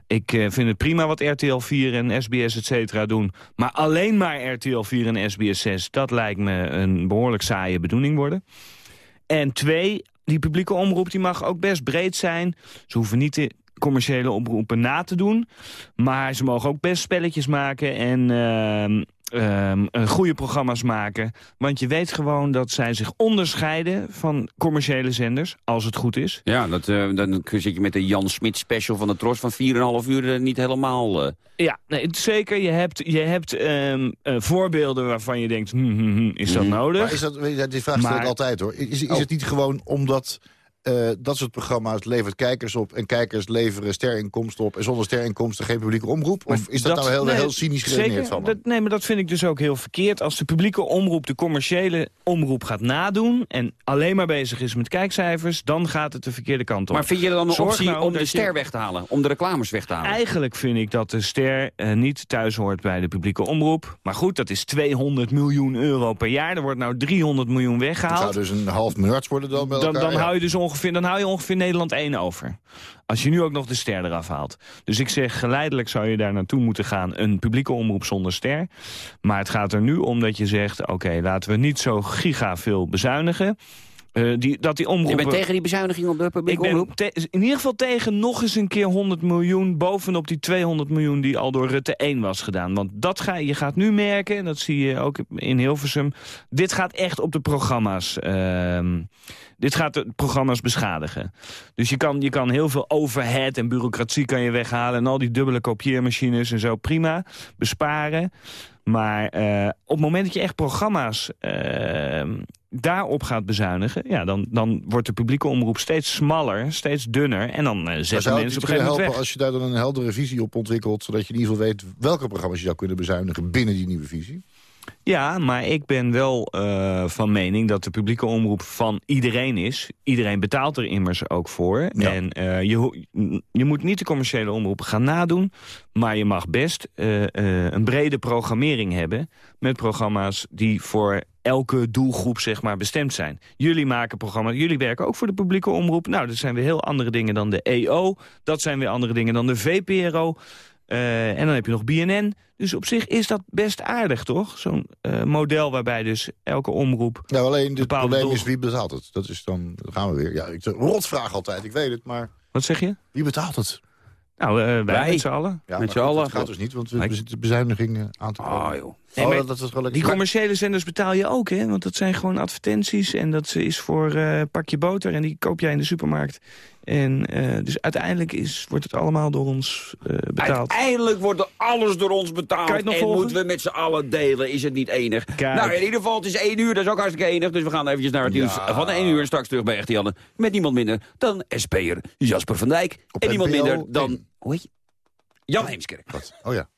S9: Ik eh, vind het prima wat RTL 4 en SBS et cetera doen. Maar alleen maar RTL 4 en SBS 6... dat lijkt me een behoorlijk saaie bedoeling worden. En twee, die publieke omroep die mag ook best breed zijn. Ze hoeven niet de commerciële omroepen na te doen. Maar ze mogen ook best spelletjes maken en ehm, ehm, eh, goede programma's maken. Want je weet gewoon dat zij zich onderscheiden van commerciële zenders, als het goed is.
S3: Ja, dat, eh, dan zit je met de Jan Smit special van de Tros van 4,5 uur eh, niet helemaal... eh,
S9: Ja, nee, zeker. Je hebt, je hebt ehm, eh, voorbeelden waarvan je denkt, hm, hm, hm, is dat nodig?
S4: Maar is dat, die vraag stel ik altijd hoor. Is, is
S9: Oh.
S4: het niet gewoon omdat eh, dat soort programma's levert kijkers op... en kijkers leveren sterinkomsten op... en zonder sterinkomsten geen publieke omroep? Of is dat, nou heel,
S9: nee,
S4: heel cynisch geredeneerd
S9: zeker,
S4: van
S9: dat, Nee, maar dat vind ik dus ook heel verkeerd. Als de publieke omroep de commerciële omroep gaat nadoen... en alleen maar bezig is met kijkcijfers... dan gaat het de verkeerde kant op.
S3: Maar vind je dan een
S9: Zorg
S3: optie
S9: nou
S3: om de
S9: dat
S3: ster
S9: je-
S3: weg te halen? Om de reclames weg te halen?
S9: Eigenlijk vind ik dat de ster eh, niet thuis hoort bij de publieke omroep. Maar goed, dat is 200 miljoen euro per jaar. Er wordt nou 300 miljoen
S4: Het
S9: weggehaald.
S4: zou dus een half miljard worden dan bij
S9: dan, dan,
S4: ja.
S9: hou je dus ongeveer, dan hou je ongeveer Nederland 1 over. Als je nu ook nog de ster eraf haalt. Dus ik zeg, geleidelijk zou je daar naartoe moeten gaan. Een publieke omroep zonder ster. Maar het gaat er nu om dat je zegt... oké, laten we niet zo giga veel bezuinigen. Eh, die, dat die
S3: Je
S9: omroepen...
S3: bent tegen die bezuiniging op de publieke omroep?
S9: in ieder geval tegen nog eens een keer 100 miljoen... bovenop die 200 miljoen die al door Rutte 1 was gedaan. Want dat ga, je gaat nu merken, en dat zie je ook in Hilversum... dit gaat echt op de programma's... ehm, dit gaat de programma's beschadigen. Dus je kan, je kan heel veel overhead en bureaucratie kan je weghalen... en al die dubbele kopieermachines en zo, prima, besparen... Maar eh, op het moment dat je echt programma's ehm, daarop gaat bezuinigen... Ja, dan, dan wordt de publieke omroep steeds smaller, steeds dunner... en dan uh, zetten
S4: het
S9: mensen op een
S4: kunnen
S9: gegeven
S4: helpen
S9: weg.
S4: als je daar dan een heldere visie op ontwikkelt... zodat je in ieder geval weet welke programma's je zou kunnen bezuinigen binnen die nieuwe visie?
S9: Ja, maar ik ben wel eh, van mening dat de publieke omroep van iedereen is. Iedereen betaalt er immers ook voor. En eh, je, je moet niet de commerciële omroep gaan nadoen... maar je mag best eh, een brede programmering hebben... met programma's die voor elke doelgroep zeg maar, bestemd zijn. Jullie maken programma's, jullie werken ook voor de publieke omroep. Nou, dat zijn weer heel andere dingen dan de EO. Dat zijn weer andere dingen dan de VPRO. Eh, en dan heb je nog BNN. Dus op zich is dat best aardig, toch? Zo'n eh, model waarbij dus elke omroep...
S4: Nou, alleen het
S9: bepaalde
S4: probleem
S9: doel-
S4: is wie betaalt het. Dat is dan, dan gaan we weer. Ja, ik rotvraag altijd, ik weet het, maar
S9: Wat zeg je?
S4: wie betaalt het?
S9: Nou, eh, wij,
S3: Wij.
S9: met z'n allen.
S4: Ja,
S3: Met
S4: maar
S3: z'n
S4: goed,
S3: allen.
S4: Het gaat dus niet, want we we zitten bezuinigingen aan te komen.
S3: Oh, joh.
S9: Nee,
S4: Oh, dat, is.
S9: Die commerciële zenders betaal je ook, hè? Want dat zijn gewoon advertenties en dat is voor eh pakje boter... en die koop jij in de supermarkt. En eh, dus uiteindelijk is, wordt het allemaal door ons eh, betaald.
S3: Uiteindelijk wordt er alles door ons betaald. En
S9: volgen?
S3: moeten we met z'n allen delen. Is het niet enig?
S9: Kijk.
S3: Nou, in ieder geval, het is één uur. Dat is ook hartstikke enig. Dus we gaan eventjes naar het
S4: Ja.
S3: nieuws van één uur. En straks terug bij Echte Janne. Met niemand minder dan SP'er Jasper van Dijk.
S4: Op
S3: en niemand minder dan...
S4: één.
S3: Hoe heet je? Jan Heemskerk.
S4: Wat? Oh ja.